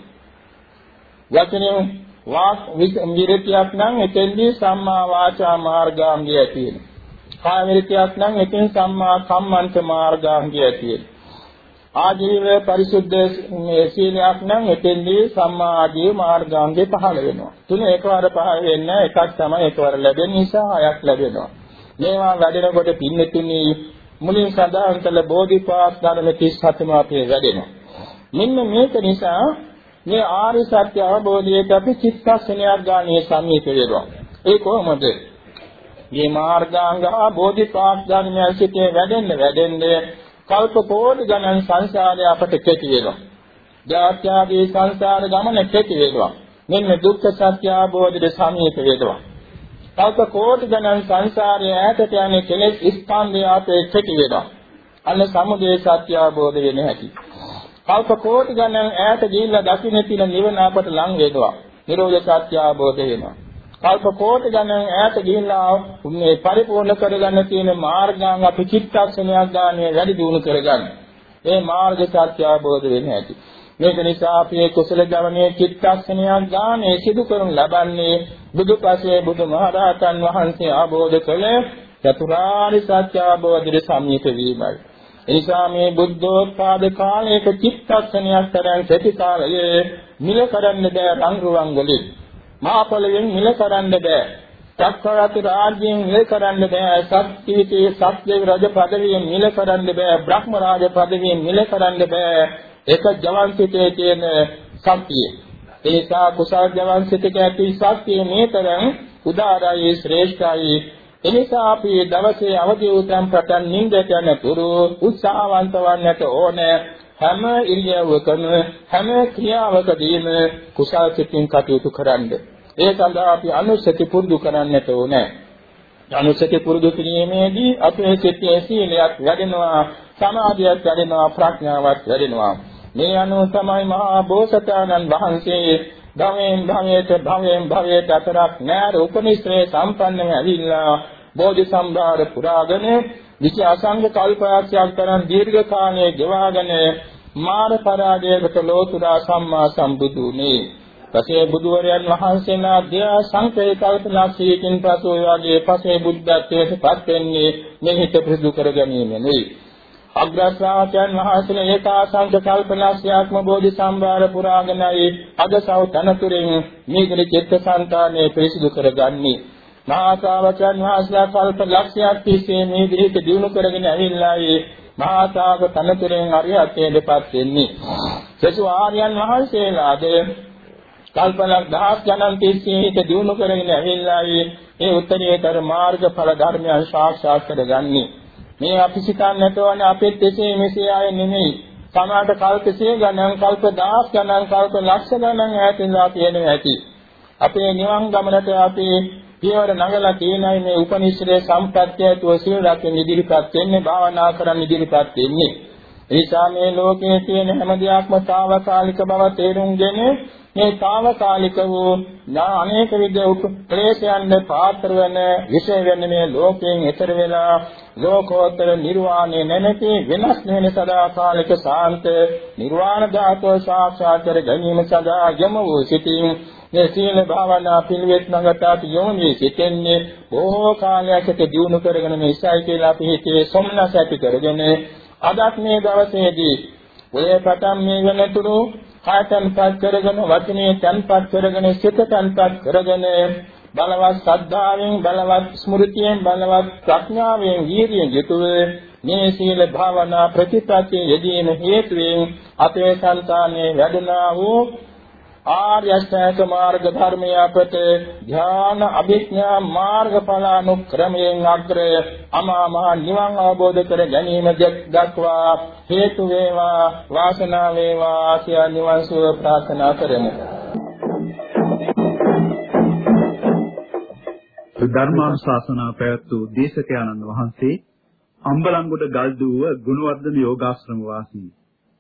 වචනේ වාක් විරතියක් නම් එතෙන්දී සම්මා වාචා මාර්ගාංගය තියෙනවා. කාය විරතියක් නම් එතෙන් සම්මා කම්මන්ත මාර්ගාංගය තියෙනවා. ආජීව පරිසුද්ධ මේ සීලයක් නම් එතෙන්දී සම්මා ආජීව මාර්ගාංගේ පහළ වෙනවා. තුන එකවර පහළ වෙන්නේ එකක් තමයි එකවර ලැබෙන නිසා හයක් ලැබෙනවා. මේවා වැඩෙනකොට පින්නතුනි මුලින් සඳහන් කළ බෝධිපාක් ධර්ම 37ම අපේ වැඩෙනවා. මෙන්න මේක නිසා මේ ආරි සත්‍ය අවබෝධයට අපි චිත්තක්ෂණයක් ගානේ සමීප වෙනවා. ඒ කොහොමද? මේ මාර්ගාංග බෝධිපාක් ධර්මයන් සිටේ වැඩෙන්න වැඩෙන්න කල්ප කෝටි ගණන් සංසාරය අපට කෙටි වෙනවා. ජාත්‍යාදී සංසාර ගමන කෙටි වෙනවා. මෙන්න දුක්ඛ සත්‍ය අවබෝධයට සමීප වෙනවා. කල්ප කෝටි ගණන් සංසාරයේ ඈතට යන්නේ කෙලෙස් ස්කන්ධය අපේ කෙටි වෙනවා. අන්න සමුදය සත්‍ය අවබෝධ වෙන හැටි. කල්ප කෝටි ගණන් ඈත ගිහිල්ලා දකින්න තියෙන නිවන අපට ලං වෙනවා. නිරෝධ සත්‍ය අවබෝධ වෙනවා. කල්ප කෝටි ගණන් ඈත ගිහිල්ලා මේ පරිපූර්ණ කරගන්න තියෙන මාර්ගාංග අපි චිත්තක්ෂණයක් ගානේ වැඩි දියුණු කරගන්න. මේ මාර්ග සත්‍ය අවබෝධ වෙන හැටි. මේක නිසා අපි මේ කුසල ගමනේ චිත්තක්ෂණයක් ගානේ සිදු කරනු ලබන්නේ බුදුපසේ බුදුමහරහතන් වහන්සේ ආબોධ කළ චතුරාර්ය සත්‍ය අවබෝධයේ සම්මිත වීමයි. එනිසා මේ බුද්ධෝත්පාද කාලයක චිත්තක්ෂණයක් තරම් කෙටි කාලයේ මිල කරන්න බෑ රංගුවන් වලින්. මහපොළවෙන් මිල කරන්න බෑ. චක්‍රවර්ති රාජ්‍යයෙන් මිල කරන්න බෑ. සත්‍විතේ සත්‍යව රජ පදවියෙන් මිල කරන්න බෑ. බ්‍රහ්ම රාජ පදවියෙන් මිල කරන්න බෑ. ඒක ජවන් සිතේ තියෙන සම්පිය. ඒ නිසා කුසල් ජවන් සිතක ඇති ශක්තිය මේතරම් උදාරයි ශ්‍රේෂ්ඨයි. එනිසා අපි දවසේ අවදි උතම් පටන් නිින්දට යනතුරු උත්සාහවන්ත වන්නට ඕනේ. හැම ඉරියව්වකම හැම ක්‍රියාවකදීම කුසල් සිතින් කටයුතු කරන්න. ඒ සඳහා අපි අනුසති පුරුදු කරන්නට ඕනේ. අනුසති පුරුදු කිරීමේදී අපේ සිතේ සීලයක් වැඩෙනවා, සමාධියක් වැඩෙනවා, ප්‍රඥාවක් වැඩෙනවා. මේ අනුව තමයි මහා බෝසතාණන් වහන්සේ භවයෙන් භවයට භවයෙන් භවයට අතරක් නෑර උපනිශ්‍රේ සම්පන්නව ඇවිල්ලා බෝධි සම්භාර පුරාගෙන විච අසංග කල්පයක් තරම් දීර්ඝ කාලයේ ගෙවාගෙන මාන පරාජයකට ලෝතුරා සම්මා සම්බුදුනේ පසේ බුදුවරයන් වහන්සේලා දෙයා සංකේ කල්ප ලක්ෂයකින් පසු වගේ පසේ බුද්ධත්වයට පත් වෙන්නේ මේ හිත ප්‍රසු කර ගැනීම නෙවෙයි අග්‍රශ්‍රාවකයන් වහන්සේලා ඒකාසංක කල්පනාස්යාත්ම බෝධි සම්භාර පුරාගෙනයි අදසව තනතුරෙන් මේකේ චිත්තසංතානයේ පිරිසිදු කරගන්නේ. මහා ශ්‍රාවකයන් වහන්සේලා කල්ප ලක්ෂයක් තිස්සේ මේ විදිහට දිනු කරගෙන ඇවිල්ලායි මහා ශ්‍රාවක තනතුරෙන් අරියත්යටපත් වෙන්නේ. සසු ආර්යයන් වහන්සේලාද කල්පලක් දහස් ගණන් තිස්සේ හිත දියුණු කරගෙන ඇවිල්ලා ඒ උත්තරීතර මාර්ගඵල ධර්මයන් සාක්ෂාත් කරගන්නේ. මේ අපි සිතන්නේ නැතවනේ අපෙත් එසේ මෙසේ ආය නෙමෙයි. සමාත කල්පසේ ගණන් කල්ප දහස් ගණන් කල්ප ලක්ෂ ගණන් ඈතින්ලා තියෙනවා ඇති. අපේ නිවන් ගමනට අපි පියවර නගලා තියෙනයි මේ උපනිශ්‍රේ සම්ප්‍රත්‍යයතුව සීල රැකෙන ඉදිරිපත් වෙන්නේ භාවනා කරන්න ඉදිරිපත් වෙන්නේ. එනිසා මේ ලෝකයේ තියෙන හැම දෙයක්ම తాවකාලික බව තේරුම්ගෙන මේ తాවකාලික වූ නා අනේක විද උපක්ලේශයන් පාත්‍ර වෙන විශේෂ වෙන මේ ලෝකයෙන් ඈතර වෙලා ලෝකෝත්තර නිර්වාණය නැමැති වෙනස් වෙන සදාකාලික සාන්ත නිර්වාණ ධාතුව සාක්ෂාත් කර ගැනීම සඳහා යම වූ සිටින් මේ සීල භාවනා පිළිවෙත් නගතාට යොමුනේ සිටින්නේ බොහෝ කාලයකට දියුණු කරගෙන මේ ඉසයි කියලා අපි හිතේ සොම්නස ඇති කරගෙන අදත් මේ දවසේදී ඔය පටන් මේ වෙනතුරු කායතන්පත් කරගෙන වචනේ තන්පත් කරගෙන සිත තන්පත් කරගෙන බලවත් ශ්‍රද්ධාවෙන් බලවත් ස්මෘතියෙන් බලවත් ප්‍රඥාවෙන් වීර්යයෙන් යුතුව මේ සීල භාවනා ප්‍රතිපත්තිය යෙදීම හේතුවෙන් අපේ సంతානයේ වැඩනා වූ ආර්ය අෂ්ටාංග මාර්ග ධර්මය අපට ධ්‍යාන අභිඥා මාර්ගඵල අනුක්‍රමයෙන් අග්‍රය අමා මහ නිවන් අවබෝධ කර ගැනීම දක්වා හේතු වේවා වාසනාව වේවා ආසියා නිවන් සුව ප්‍රාර්ථනා කරමු. ධර්මානුශාසනා පැවැත් වූ දේශකයන්න් වහන්සේ අම්බලන්ගොඩ ගල්දුව ගුණවර්ධන යෝගාශ්‍රම වාසී.